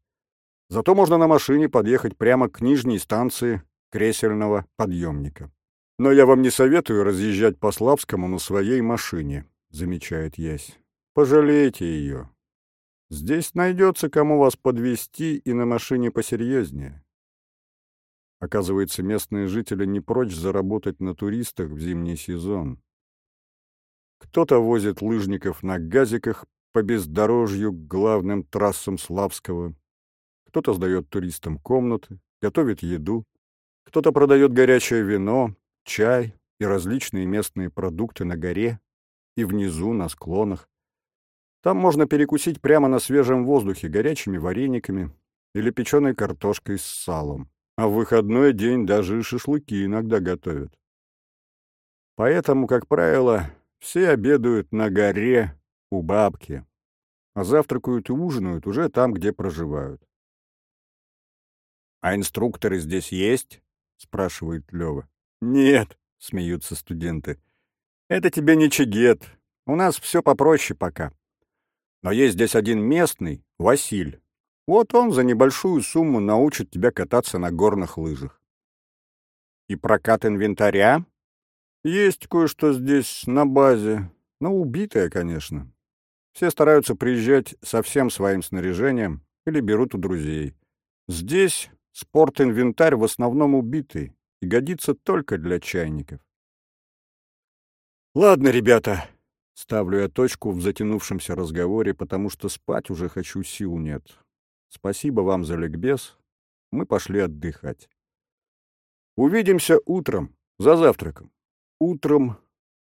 Зато можно на машине подъехать прямо к нижней станции кресельного подъемника. Но я вам не советую разъезжать по Славскому на своей машине, замечает Ясь. Пожалейте ее. Здесь найдется, кому вас подвести и на машине посерьезнее. Оказывается, местные жители не прочь заработать на туристах в зимний сезон. Кто-то возит лыжников на газиках по бездорожью к главным трассам Славского, кто-то сдает туристам комнаты, готовит еду, кто-то продает горячее вино, чай и различные местные продукты на горе и внизу, на склонах. Там можно перекусить прямо на свежем воздухе горячими варениками или печеной картошкой с салом а в выходной день даже шашлыки иногда готовят. Поэтому, как правило, все обедают на горе у бабки, а завтракают и ужинают уже там, где проживают. «А инструкторы здесь есть?» — спрашивает Лёва. «Нет», — смеются студенты. «Это тебе не чигет. У нас все попроще пока. Но есть здесь один местный, Василь. Вот он за небольшую сумму научит тебя кататься на горных лыжах. И прокат инвентаря? Есть кое-что здесь на базе, но убитое, конечно. Все стараются приезжать со всем своим снаряжением или берут у друзей. Здесь спорт-инвентарь в основном убитый и годится только для чайников. Ладно, ребята, ставлю я точку в затянувшемся разговоре, потому что спать уже хочу, сил нет. Спасибо вам за ликбез. Мы пошли отдыхать. Увидимся утром, за завтраком. Утром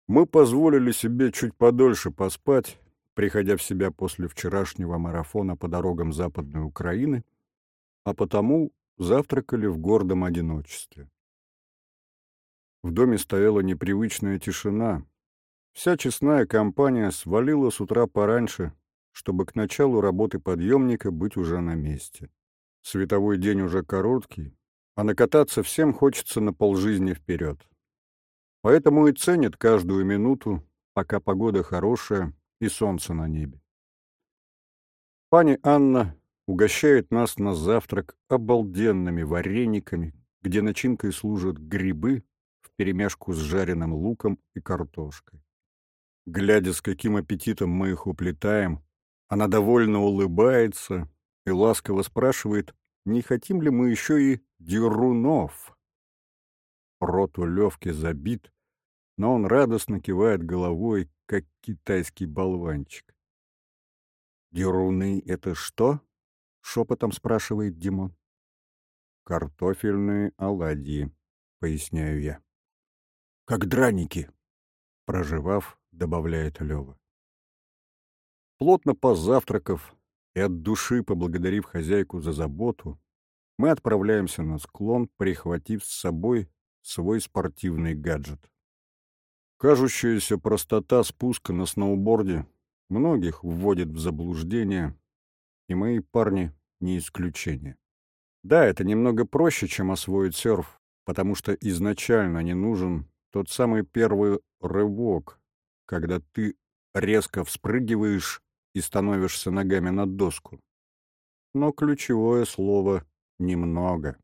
мы позволили себе чуть подольше поспать, приходя в себя после вчерашнего марафона по дорогам Западной Украины, а потому завтракали в гордом одиночестве. В доме стояла непривычная тишина. Вся честная компания свалила с утра пораньше, чтобы к началу работы подъемника быть уже на месте. Световой день уже короткий, а накататься всем хочется на полжизни вперед. Поэтому и ценят каждую минуту, пока погода хорошая и солнце на небе. Пани Анна угощает нас на завтрак обалденными варениками, где начинкой служат грибы вперемешку с жареным луком и картошкой. Глядя, с каким аппетитом мы их уплетаем, она довольно улыбается и ласково спрашивает, не хотим ли мы еще и дерунов. Рот у Левки забит, но он радостно кивает головой, как китайский болванчик. «Деруны — это что?» — шепотом спрашивает Димон. «Картофельные оладьи», — поясняю я. «Как драники», — проживав, добавляет Лева. Плотно позавтракав и от души поблагодарив хозяйку за заботу, мы отправляемся на склон, прихватив с собой свой спортивный гаджет. Кажущаяся простота спуска на сноуборде многих вводит в заблуждение, и мои парни не исключение. Да, это немного проще, чем освоить серф, потому что изначально не нужен тот самый первый рывок, когда ты резко вспрыгиваешь и становишься ногами на доску. Но ключевое слово «немного».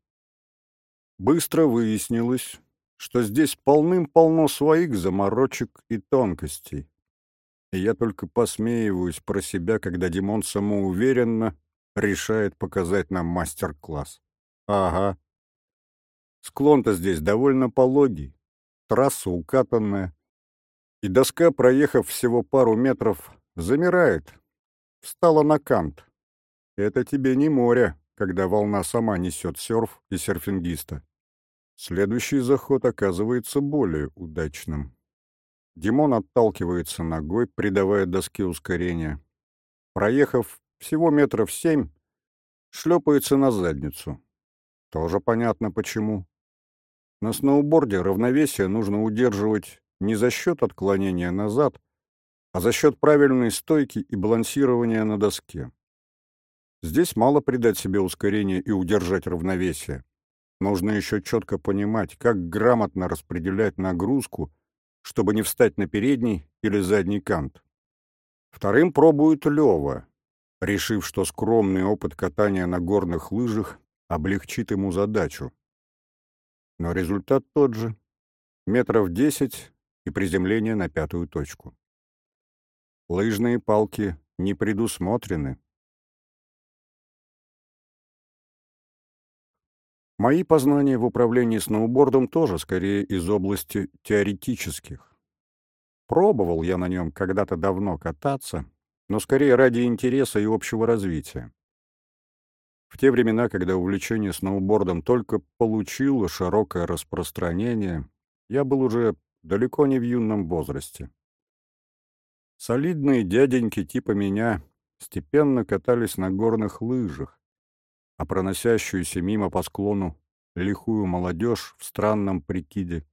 Быстро выяснилось, что здесь полным-полно своих заморочек и тонкостей. Я только посмеиваюсь про себя, когда Димон самоуверенно решает показать нам мастер-класс. Ага. Склон-то здесь довольно пологий, трасса укатанная, и доска, проехав всего пару метров, замирает, встала на кант. Это тебе не море, когда волна сама несет серф и серфингиста. Следующий заход оказывается более удачным. Димон отталкивается ногой, придавая доске ускорение. Проехав всего метров семь, шлепается на задницу. Тоже понятно почему. На сноуборде равновесие нужно удерживать не за счет отклонения назад, а за счет правильной стойки и балансирования на доске. Здесь мало придать себе ускорение и удержать равновесие. Нужно еще четко понимать, как грамотно распределять нагрузку, чтобы не встать на передний или задний кант. Вторым пробует Лева, решив, что скромный опыт катания на горных лыжах облегчит ему задачу. Но результат тот же. Метров десять и приземление на пятую точку. Лыжные палки не предусмотрены. Мои познания в управлении сноубордом тоже скорее из области теоретических. Пробовал я на нем когда-то давно кататься, но скорее ради интереса и общего развития. В те времена, когда увлечение сноубордом только получило широкое распространение, я был уже далеко не в юном возрасте. Солидные дяденьки типа меня степенно катались на горных лыжах, а проносящуюся мимо по склону лихую молодежь в странном прикиде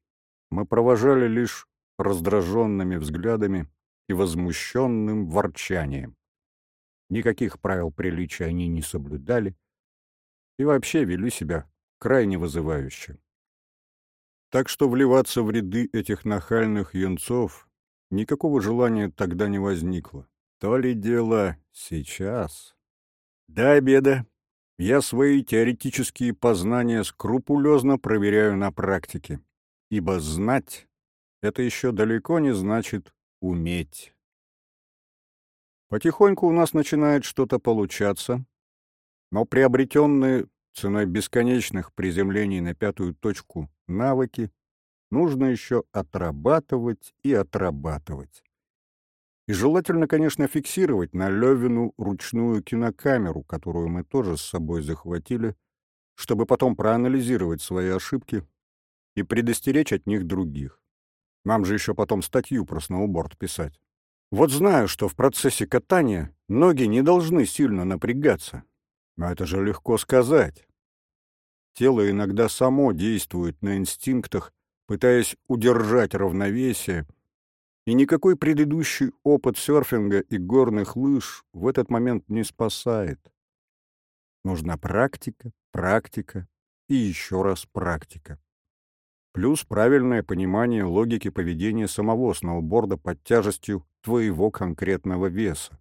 мы провожали лишь раздраженными взглядами и возмущенным ворчанием. Никаких правил приличия они не соблюдали и вообще вели себя крайне вызывающе. Так что вливаться в ряды этих нахальных юнцов никакого желания тогда не возникло. То ли дело сейчас. До обеда я свои теоретические познания скрупулезно проверяю на практике, ибо знать — это еще далеко не значит уметь. Потихоньку у нас начинает что-то получаться, но приобретенные ценой бесконечных приземлений на пятую точку навыки нужно еще отрабатывать и отрабатывать. И желательно, конечно, фиксировать на Левину ручную кинокамеру, которую мы тоже с собой захватили, чтобы потом проанализировать свои ошибки и предостеречь от них других. Нам же еще потом статью про сноуборд писать. Вот знаю, что в процессе катания ноги не должны сильно напрягаться. Но это же легко сказать. Тело иногда само действует на инстинктах, пытаясь удержать равновесие, и никакой предыдущий опыт серфинга и горных лыж в этот момент не спасает. Нужна практика, практика и еще раз практика. Плюс правильное понимание логики поведения самого сноуборда под тяжестью твоего конкретного веса.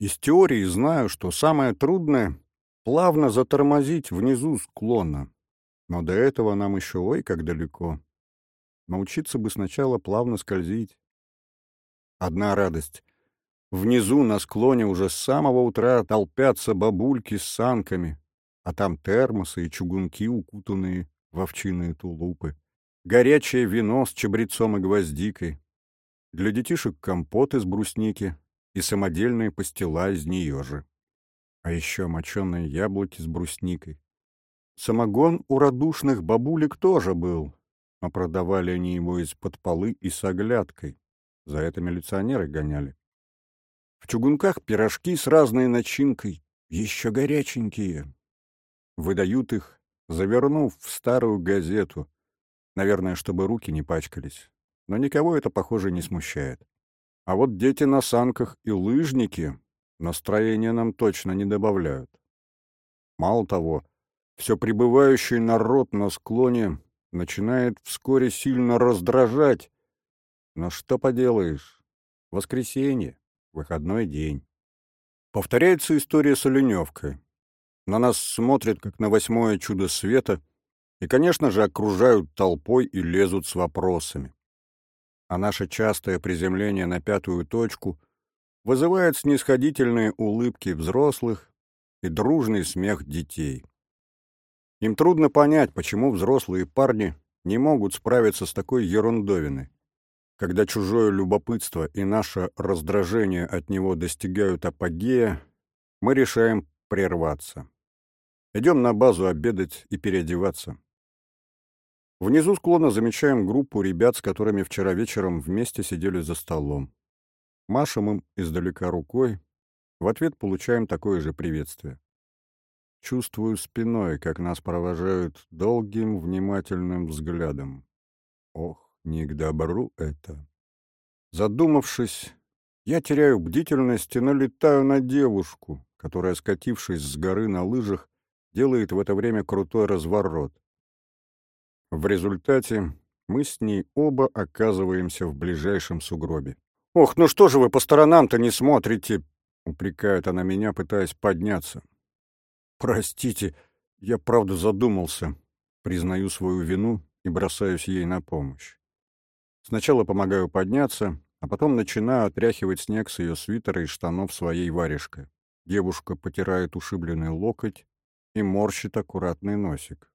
Из теории знаю, что самое трудное — плавно затормозить внизу склона. Но до этого нам еще ой как далеко. Научиться бы сначала плавно скользить. Одна радость. Внизу, на склоне, уже с самого утра толпятся бабульки с санками, а там термосы и чугунки, укутанные в овчиные тулупы. Горячее вино с чабрецом и гвоздикой. Для детишек компот из брусники и самодельные пастила из нее же. А еще моченые яблоки с брусникой. Самогон у радушных бабулек тоже был, но продавали они его из-под полы и с оглядкой. За это милиционеры гоняли. В чугунках пирожки с разной начинкой, еще горяченькие. Выдают их, завернув в старую газету. Наверное, чтобы руки не пачкались. Но никого это, похоже, не смущает. А вот дети на санках и лыжники настроения нам точно не добавляют. Мало того, все прибывающий народ на склоне начинает вскоре сильно раздражать. Но что поделаешь, воскресенье выходной день. Повторяется история с Оленевкой. На нас смотрят, как на восьмое чудо света, и, конечно же, окружают толпой и лезут с вопросами. А наше частое приземление на пятую точку вызывает снисходительные улыбки взрослых и дружный смех детей. Им трудно понять, почему взрослые парни не могут справиться с такой ерундовиной. Когда чужое любопытство и наше раздражение от него достигают апогея, мы решаем прерваться. Идем на базу обедать и переодеваться. Внизу склона замечаем группу ребят, с которыми вчера вечером вместе сидели за столом. Машем им издалека рукой, в ответ получаем такое же приветствие. Чувствую спиной, как нас провожают долгим внимательным взглядом. Ох, не к добру это. Задумавшись, я теряю бдительность и налетаю на девушку, которая, скатившись с горы на лыжах, делает в это время крутой разворот. В результате мы с ней оба оказываемся в ближайшем сугробе. «Ох, ну что же вы по сторонам-то не смотрите?» — упрекает она меня, пытаясь подняться. «Простите, я правда задумался», — признаю свою вину и бросаюсь ей на помощь. Сначала помогаю подняться, а потом начинаю отряхивать снег с ее свитера и штанов своей варежкой. Девушка потирает ушибленный локоть и морщит аккуратный носик.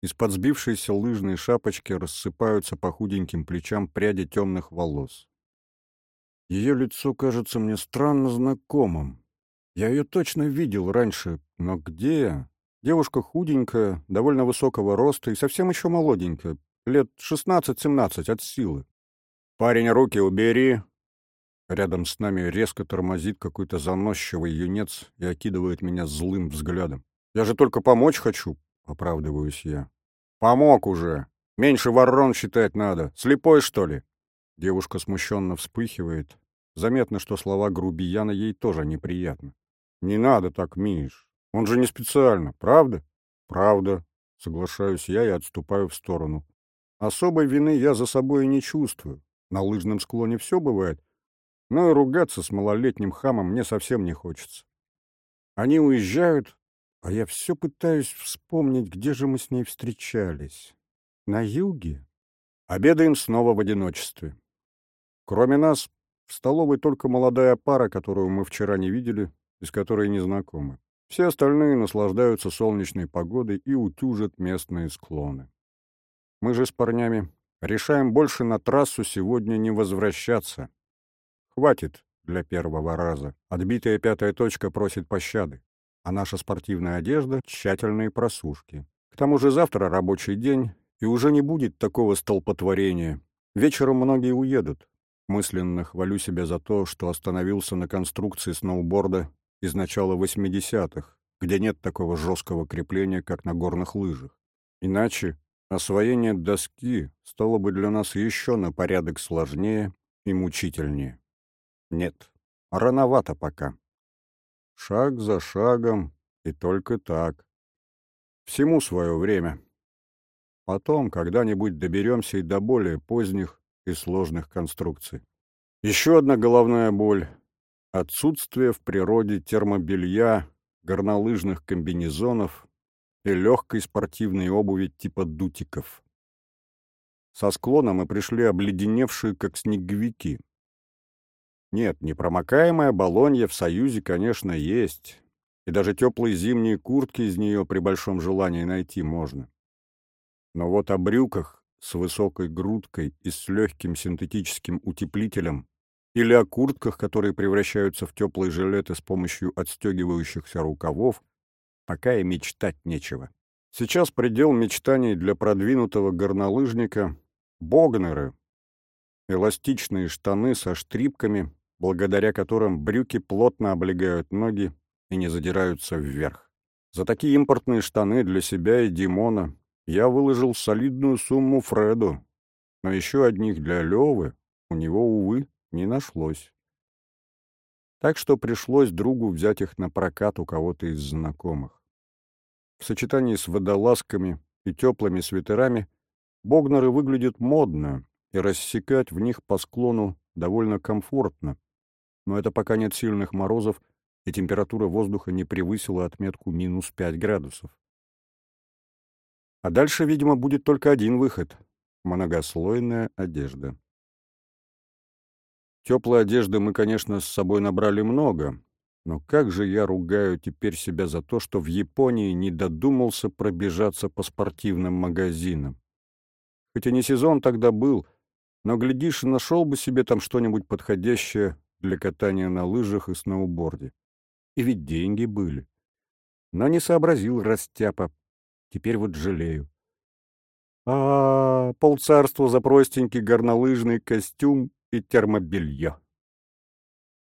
Из-под сбившейся лыжной шапочки рассыпаются по худеньким плечам пряди темных волос. Ее лицо кажется мне странно знакомым. Я ее точно видел раньше, но где? Девушка худенькая, довольно высокого роста и совсем еще молоденькая, Лет шестнадцать-семнадцать от силы. «Парень, руки убери!» Рядом с нами резко тормозит какой-то заносчивый юнец и окидывает меня злым взглядом. «Я же только помочь хочу», — оправдываюсь я. «Помог уже. Меньше ворон считать надо. Слепой, что ли?» Девушка смущенно вспыхивает. Заметно, что слова грубияна ей тоже неприятны. «Не надо так, Миш. Он же не специально, правда?» «Правда», — соглашаюсь я и отступаю в сторону. Особой вины я за собой не чувствую. На лыжном склоне все бывает. Но и ругаться с малолетним хамом мне совсем не хочется. Они уезжают, а я все пытаюсь вспомнить, где же мы с ней встречались. На юге? Обедаем снова в одиночестве. Кроме нас, в столовой только молодая пара, которую мы вчера не видели и с которой не знакомы. Все остальные наслаждаются солнечной погодой и утюжат местные склоны. Мы же с парнями решаем больше на трассу сегодня не возвращаться. Хватит для первого раза. Отбитая пятая точка просит пощады, а наша спортивная одежда — тщательные просушки. К тому же завтра рабочий день, и уже не будет такого столпотворения. Вечером многие уедут. Мысленно хвалю себя за то, что остановился на конструкции сноуборда из начала 80-х, где нет такого жесткого крепления, как на горных лыжах. Иначе освоение доски стало бы для нас еще на порядок сложнее и мучительнее. Нет, рановато пока. Шаг за шагом и только так. Всему свое время. Потом когда-нибудь доберемся и до более поздних и сложных конструкций. Еще одна головная боль — отсутствие в природе термобелья, горнолыжных комбинезонов и легкой спортивной обуви типа дутиков. Со склона мы пришли обледеневшие, как снеговики. Нет, непромокаемая балонья в Союзе, конечно, есть, и даже теплые зимние куртки из нее при большом желании найти можно. Но вот о брюках с высокой грудкой и с легким синтетическим утеплителем или о куртках, которые превращаются в теплые жилеты с помощью отстегивающихся рукавов, пока и мечтать нечего. Сейчас предел мечтаний для продвинутого горнолыжника — богнеры, эластичные штаны со штрипками, благодаря которым брюки плотно облегают ноги и не задираются вверх. За такие импортные штаны для себя и Димона я выложил солидную сумму Фреду, но еще одних для Левы у него, увы, не нашлось. Так что пришлось другу взять их на прокат у кого-то из знакомых. В сочетании с водолазками и теплыми свитерами богнеры выглядят модно, и рассекать в них по склону довольно комфортно, но это пока нет сильных морозов, и температура воздуха не превысила отметку минус 5 градусов. А дальше, видимо, будет только один выход — многослойная одежда. Теплой одежды мы, конечно, с собой набрали много, но как же я ругаю теперь себя за то, что в Японии не додумался пробежаться по спортивным магазинам. Хотя не сезон тогда был, но, глядишь, нашел бы себе там что-нибудь подходящее для катания на лыжах и сноуборде. И ведь деньги были. Но не сообразил растяпа. Теперь вот жалею. А, -а, -а полцарства за простенький горнолыжный костюм и термобелье.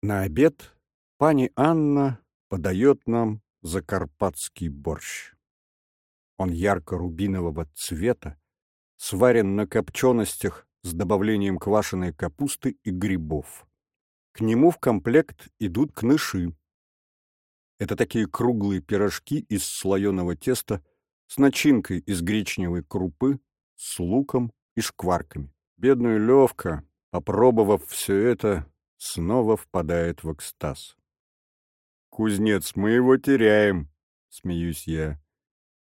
На обед пани Анна подает нам закарпатский борщ. Он ярко-рубинового цвета, сварен на копченостях с добавлением квашеной капусты и грибов. К нему в комплект идут кныши. Это такие круглые пирожки из слоеного теста с начинкой из гречневой крупы, с луком и шкварками. Бедная Левка, попробовав все это, снова впадает в экстаз. «Кузнец, мы его теряем», — смеюсь я.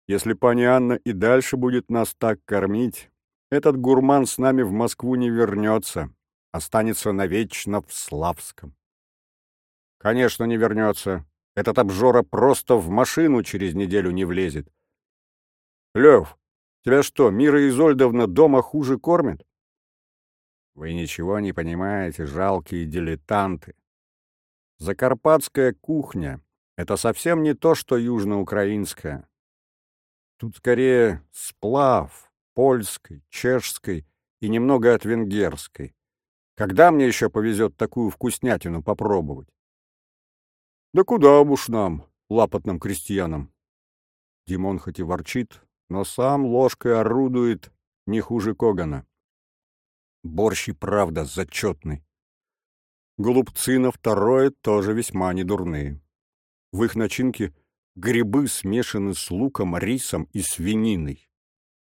«Если пани Анна и дальше будет нас так кормить, этот гурман с нами в Москву не вернется, останется навечно в Славском. Конечно, не вернется. Этот обжора просто в машину через неделю не влезет. Лев, тебя что, Мира Изольдовна дома хуже кормит? Вы ничего не понимаете, жалкие дилетанты. Закарпатская кухня — это совсем не то, что южноукраинская. Тут скорее сплав польской, чешской и немного от венгерской. Когда мне еще повезет такую вкуснятину попробовать? Да куда уж нам, лапотным крестьянам. Димон хоть и ворчит, но сам ложкой орудует не хуже Когана. Борщ и правда зачетный. Голубцы на второе тоже весьма недурные. В их начинке грибы смешаны с луком, рисом и свининой.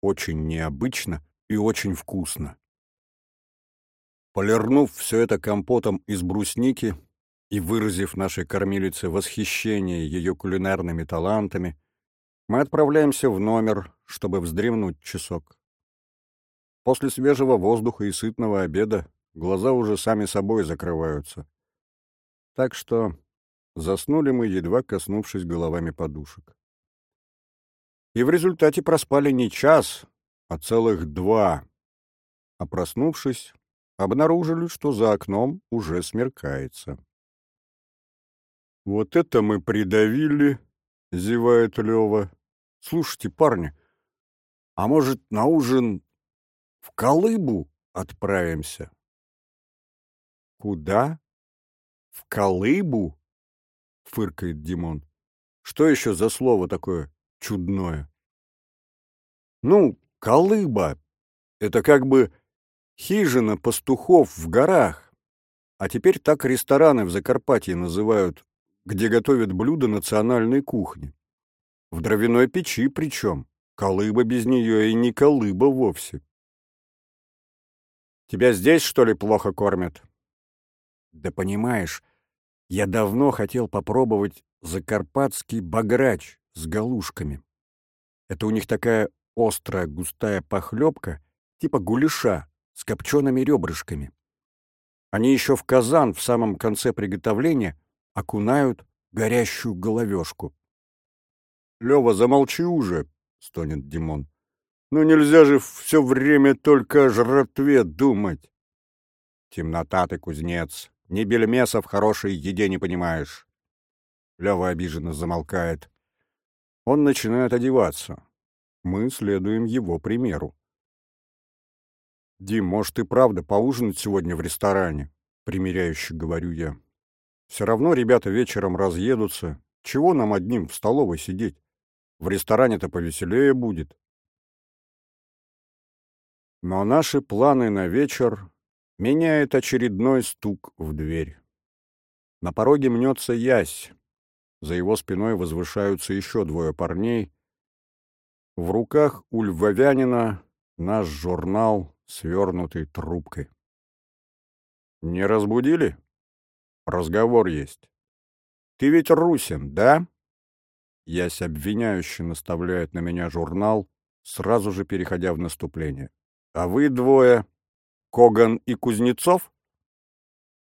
Очень необычно и очень вкусно. Полирнув все это компотом из брусники и выразив нашей кормилице восхищение ее кулинарными талантами, мы отправляемся в номер, чтобы вздремнуть часок. После свежего воздуха и сытного обеда глаза уже сами собой закрываются. Так что заснули мы, едва коснувшись головами подушек. И в результате проспали не час, а целых два. А проснувшись, обнаружили, что за окном уже смеркается. «Вот это мы придавили!» — зевает Лева. «Слушайте, парни, а может, на ужин в Колыбу отправимся?» «Куда? В Колыбу?» — фыркает Димон. «Что еще за слово такое чудное?» «Ну, Колыба — это как бы Хижина пастухов в горах. А теперь так рестораны в Закарпатье называют, где готовят блюда национальной кухни. В дровяной печи причем. Колыба без нее и не колыба вовсе. Тебя здесь, что ли, плохо кормят? Да понимаешь, я давно хотел попробовать закарпатский баграч с галушками. Это у них такая острая густая похлебка, типа гуляша, с копчеными ребрышками. Они еще в казан в самом конце приготовления окунают горящую головешку. «Лева, замолчи уже!» — стонет Димон. «Ну нельзя же все время только о жратве думать!» «Темнота ты, кузнец! Ни в хорошей еде не понимаешь!» Лева обиженно замолкает. Он начинает одеваться. Мы следуем его примеру. «Дим, может, и правда поужинать сегодня в ресторане?» — примиряюще говорю я. «Все равно ребята вечером разъедутся. Чего нам одним в столовой сидеть? В ресторане-то повеселее будет». Но наши планы на вечер меняет очередной стук в дверь. На пороге мнется ясь. За его спиной возвышаются еще двое парней. В руках у львовянина наш журнал свернутой трубкой. «Не разбудили?» «Разговор есть». «Ты ведь русин, да?» Ясь обвиняюще наставляет на меня журнал, сразу же переходя в наступление. «А вы двое, Коган и Кузнецов?»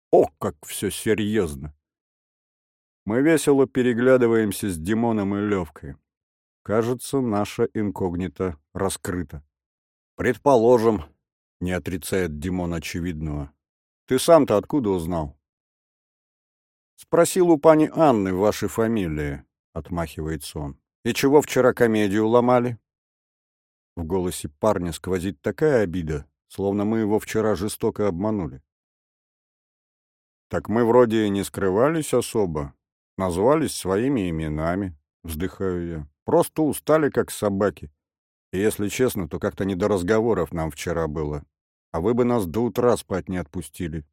«О, как все серьезно!» Мы весело переглядываемся с Димоном и Левкой. Кажется, наша инкогнито раскрыта. «Предположим», — не отрицает Димон очевидного. «Ты сам-то откуда узнал?» «Спросил у пани Анны вашей фамилии», — отмахивается он. «И чего вчера комедию ломали?» В голосе парня сквозит такая обида, словно мы его вчера жестоко обманули. «Так мы вроде и не скрывались особо, назвались своими именами», — вздыхаю я. «Просто устали, как собаки. И если честно, то как-то не до разговоров нам вчера было. А вы бы нас до утра спать не отпустили.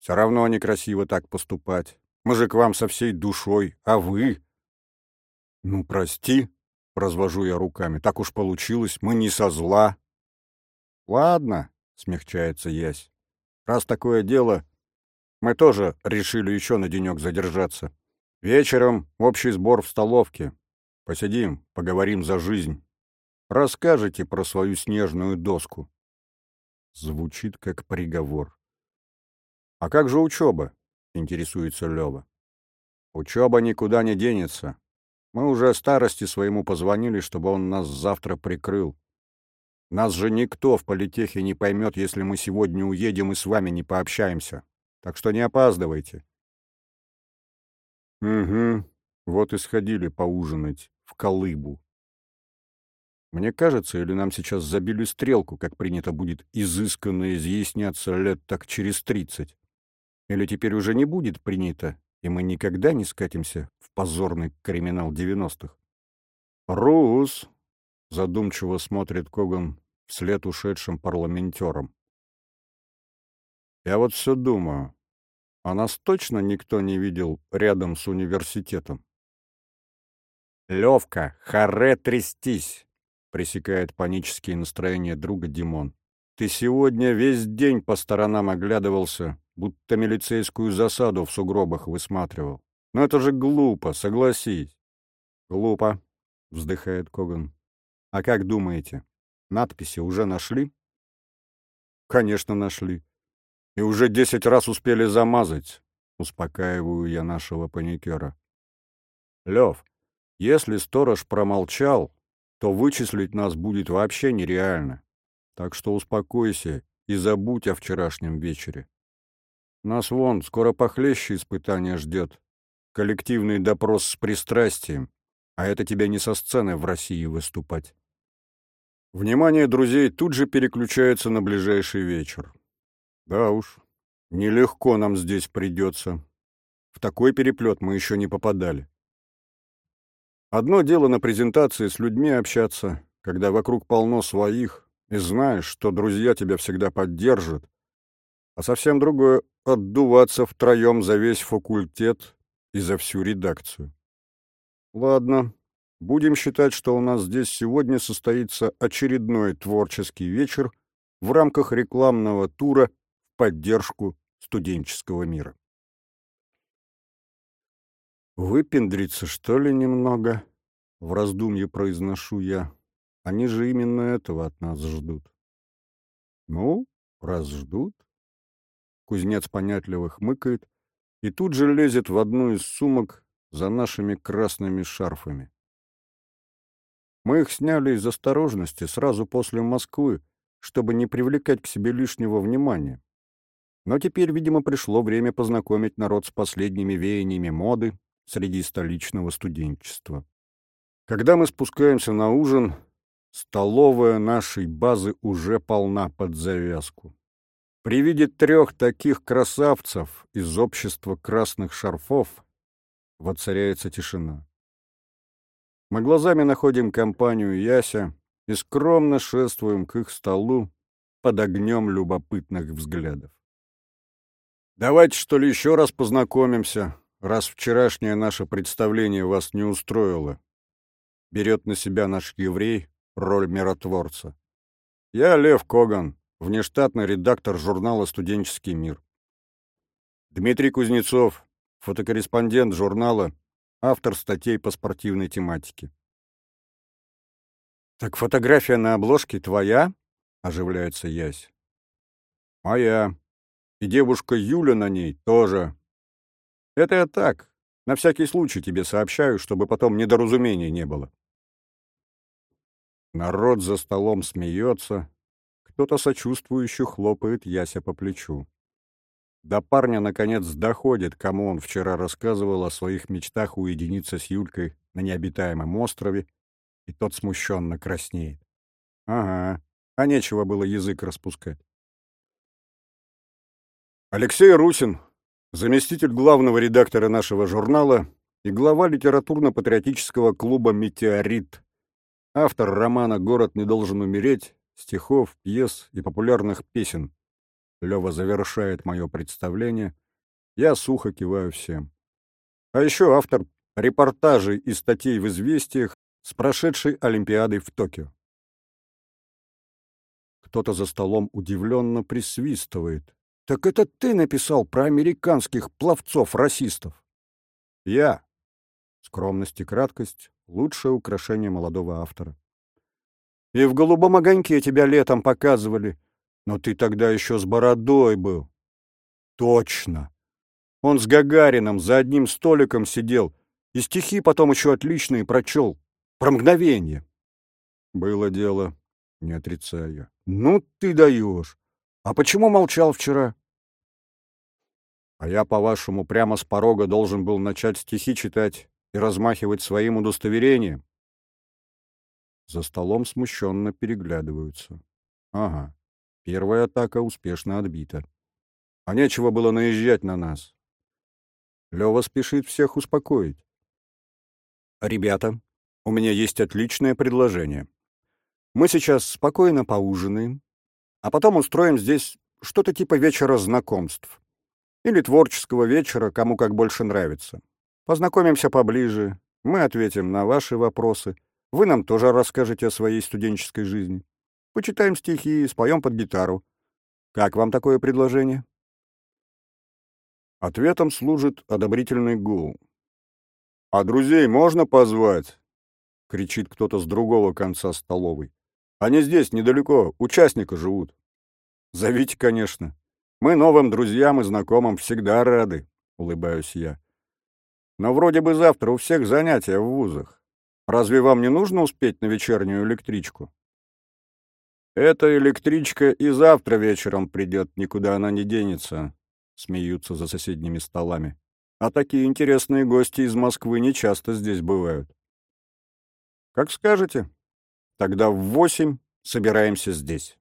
Все равно некрасиво так поступать. Мы же к вам со всей душой, а вы... Ну, прости, развожу я руками, так уж получилось, мы не со зла. Ладно, смягчается Ясь. Раз такое дело, мы тоже решили еще на денек задержаться. Вечером общий сбор в столовке. Посидим, поговорим за жизнь. Расскажите про свою снежную доску. Звучит как приговор. А как же учеба? Интересуется Лева. Учеба никуда не денется. Мы уже старости своему позвонили, чтобы он нас завтра прикрыл. Нас же никто в политехе не поймет, если мы сегодня уедем и с вами не пообщаемся. Так что не опаздывайте. Угу, вот и сходили поужинать в Колыбу. Мне кажется, или нам сейчас забили стрелку, как принято будет изысканно изъясняться лет так через тридцать? Или теперь уже не будет принято, и мы никогда не скатимся в позорный криминал девяностых? «Рус!» — задумчиво смотрит Коган вслед ушедшим парламентерам. «Я вот все думаю, а нас точно никто не видел рядом с университетом?» «Левка, харе трястись!» — пресекает панические настроения друга Димон. «Ты сегодня весь день по сторонам оглядывался, будто милицейскую засаду в сугробах высматривал. Но это же глупо, согласись». «Глупо», — вздыхает Коган. «А как думаете, надписи уже нашли?» «Конечно, нашли. И уже десять раз успели замазать», — успокаиваю я нашего паникера. «Лев, если сторож промолчал, то вычислить нас будет вообще нереально. Так что успокойся и забудь о вчерашнем вечере. Нас вон скоро похлеще испытания ждет. Коллективный допрос с пристрастием, а это тебе не со сцены в России выступать. Внимание друзей тут же переключается на ближайший вечер. Да уж, нелегко нам здесь придется. В такой переплет мы еще не попадали. Одно дело на презентации с людьми общаться, когда вокруг полно своих, и знаешь, что друзья тебя всегда поддержат, а совсем другое — отдуваться втроем за весь факультет и за всю редакцию. Ладно, будем считать, что у нас здесь сегодня состоится очередной творческий вечер в рамках рекламного тура в поддержку студенческого мира. Выпендриться, что ли, немного? В раздумье произношу я. Они же именно этого от нас ждут. Ну, раз ждут, Кузнец понятливо хмыкает и тут же лезет в одну из сумок за нашими красными шарфами. Мы их сняли из осторожности сразу после Москвы, чтобы не привлекать к себе лишнего внимания. Но теперь, видимо, пришло время познакомить народ с последними веяниями моды среди столичного студенчества. Когда мы спускаемся на ужин, столовая нашей базы уже полна под завязку. При виде трех таких красавцев из общества красных шарфов воцаряется тишина. Мы глазами находим компанию Яся и скромно шествуем к их столу под огнем любопытных взглядов. Давайте, что ли, еще раз познакомимся, раз вчерашнее наше представление вас не устроило. Берет на себя наш еврей роль миротворца. Я Лев Коган, внештатный редактор журнала «Студенческий мир». Дмитрий Кузнецов, фотокорреспондент журнала автор статей по спортивной тематике. «Так фотография на обложке твоя?» — оживляется Ясь. «Моя. И девушка Юля на ней тоже. Это я так, на всякий случай тебе сообщаю, чтобы потом недоразумений не было». Народ за столом смеется, кто-то сочувствующе хлопает Яся по плечу. До парня, наконец, доходит, кому он вчера рассказывал о своих мечтах уединиться с Юлькой на необитаемом острове, и тот смущенно краснеет. Ага, а нечего было язык распускать. Алексей Русин, заместитель главного редактора нашего журнала и глава литературно-патриотического клуба «Метеорит», автор романа «Город не должен умереть», стихов, пьес и популярных песен, Лева завершает мое представление. Я сухо киваю всем. А еще автор репортажей и статей в «Известиях» с прошедшей Олимпиадой в Токио. Кто-то за столом удивленно присвистывает. «Так это ты написал про американских пловцов-расистов?» «Я». Скромность и краткость — лучшее украшение молодого автора. «И в голубом огоньке тебя летом показывали», но ты тогда еще с бородой был. Точно. Он с Гагарином за одним столиком сидел и стихи потом еще отличные прочел. Про мгновение. Было дело, не отрицаю Ну ты даешь. А почему молчал вчера? А я, по-вашему, прямо с порога должен был начать стихи читать и размахивать своим удостоверением? За столом смущенно переглядываются. Ага. Первая атака успешно отбита. А нечего было наезжать на нас. Лёва спешит всех успокоить. «Ребята, у меня есть отличное предложение. Мы сейчас спокойно поужинаем, а потом устроим здесь что-то типа вечера знакомств. Или творческого вечера, кому как больше нравится. Познакомимся поближе, мы ответим на ваши вопросы, вы нам тоже расскажете о своей студенческой жизни. Почитаем стихи, споем под гитару. Как вам такое предложение? Ответом служит одобрительный гул. «А друзей можно позвать?» — кричит кто-то с другого конца столовой. «Они здесь, недалеко, участника живут». «Зовите, конечно. Мы новым друзьям и знакомым всегда рады», — улыбаюсь я. «Но вроде бы завтра у всех занятия в вузах. Разве вам не нужно успеть на вечернюю электричку?» «Эта электричка и завтра вечером придет, никуда она не денется», — смеются за соседними столами. «А такие интересные гости из Москвы не часто здесь бывают». «Как скажете. Тогда в восемь собираемся здесь».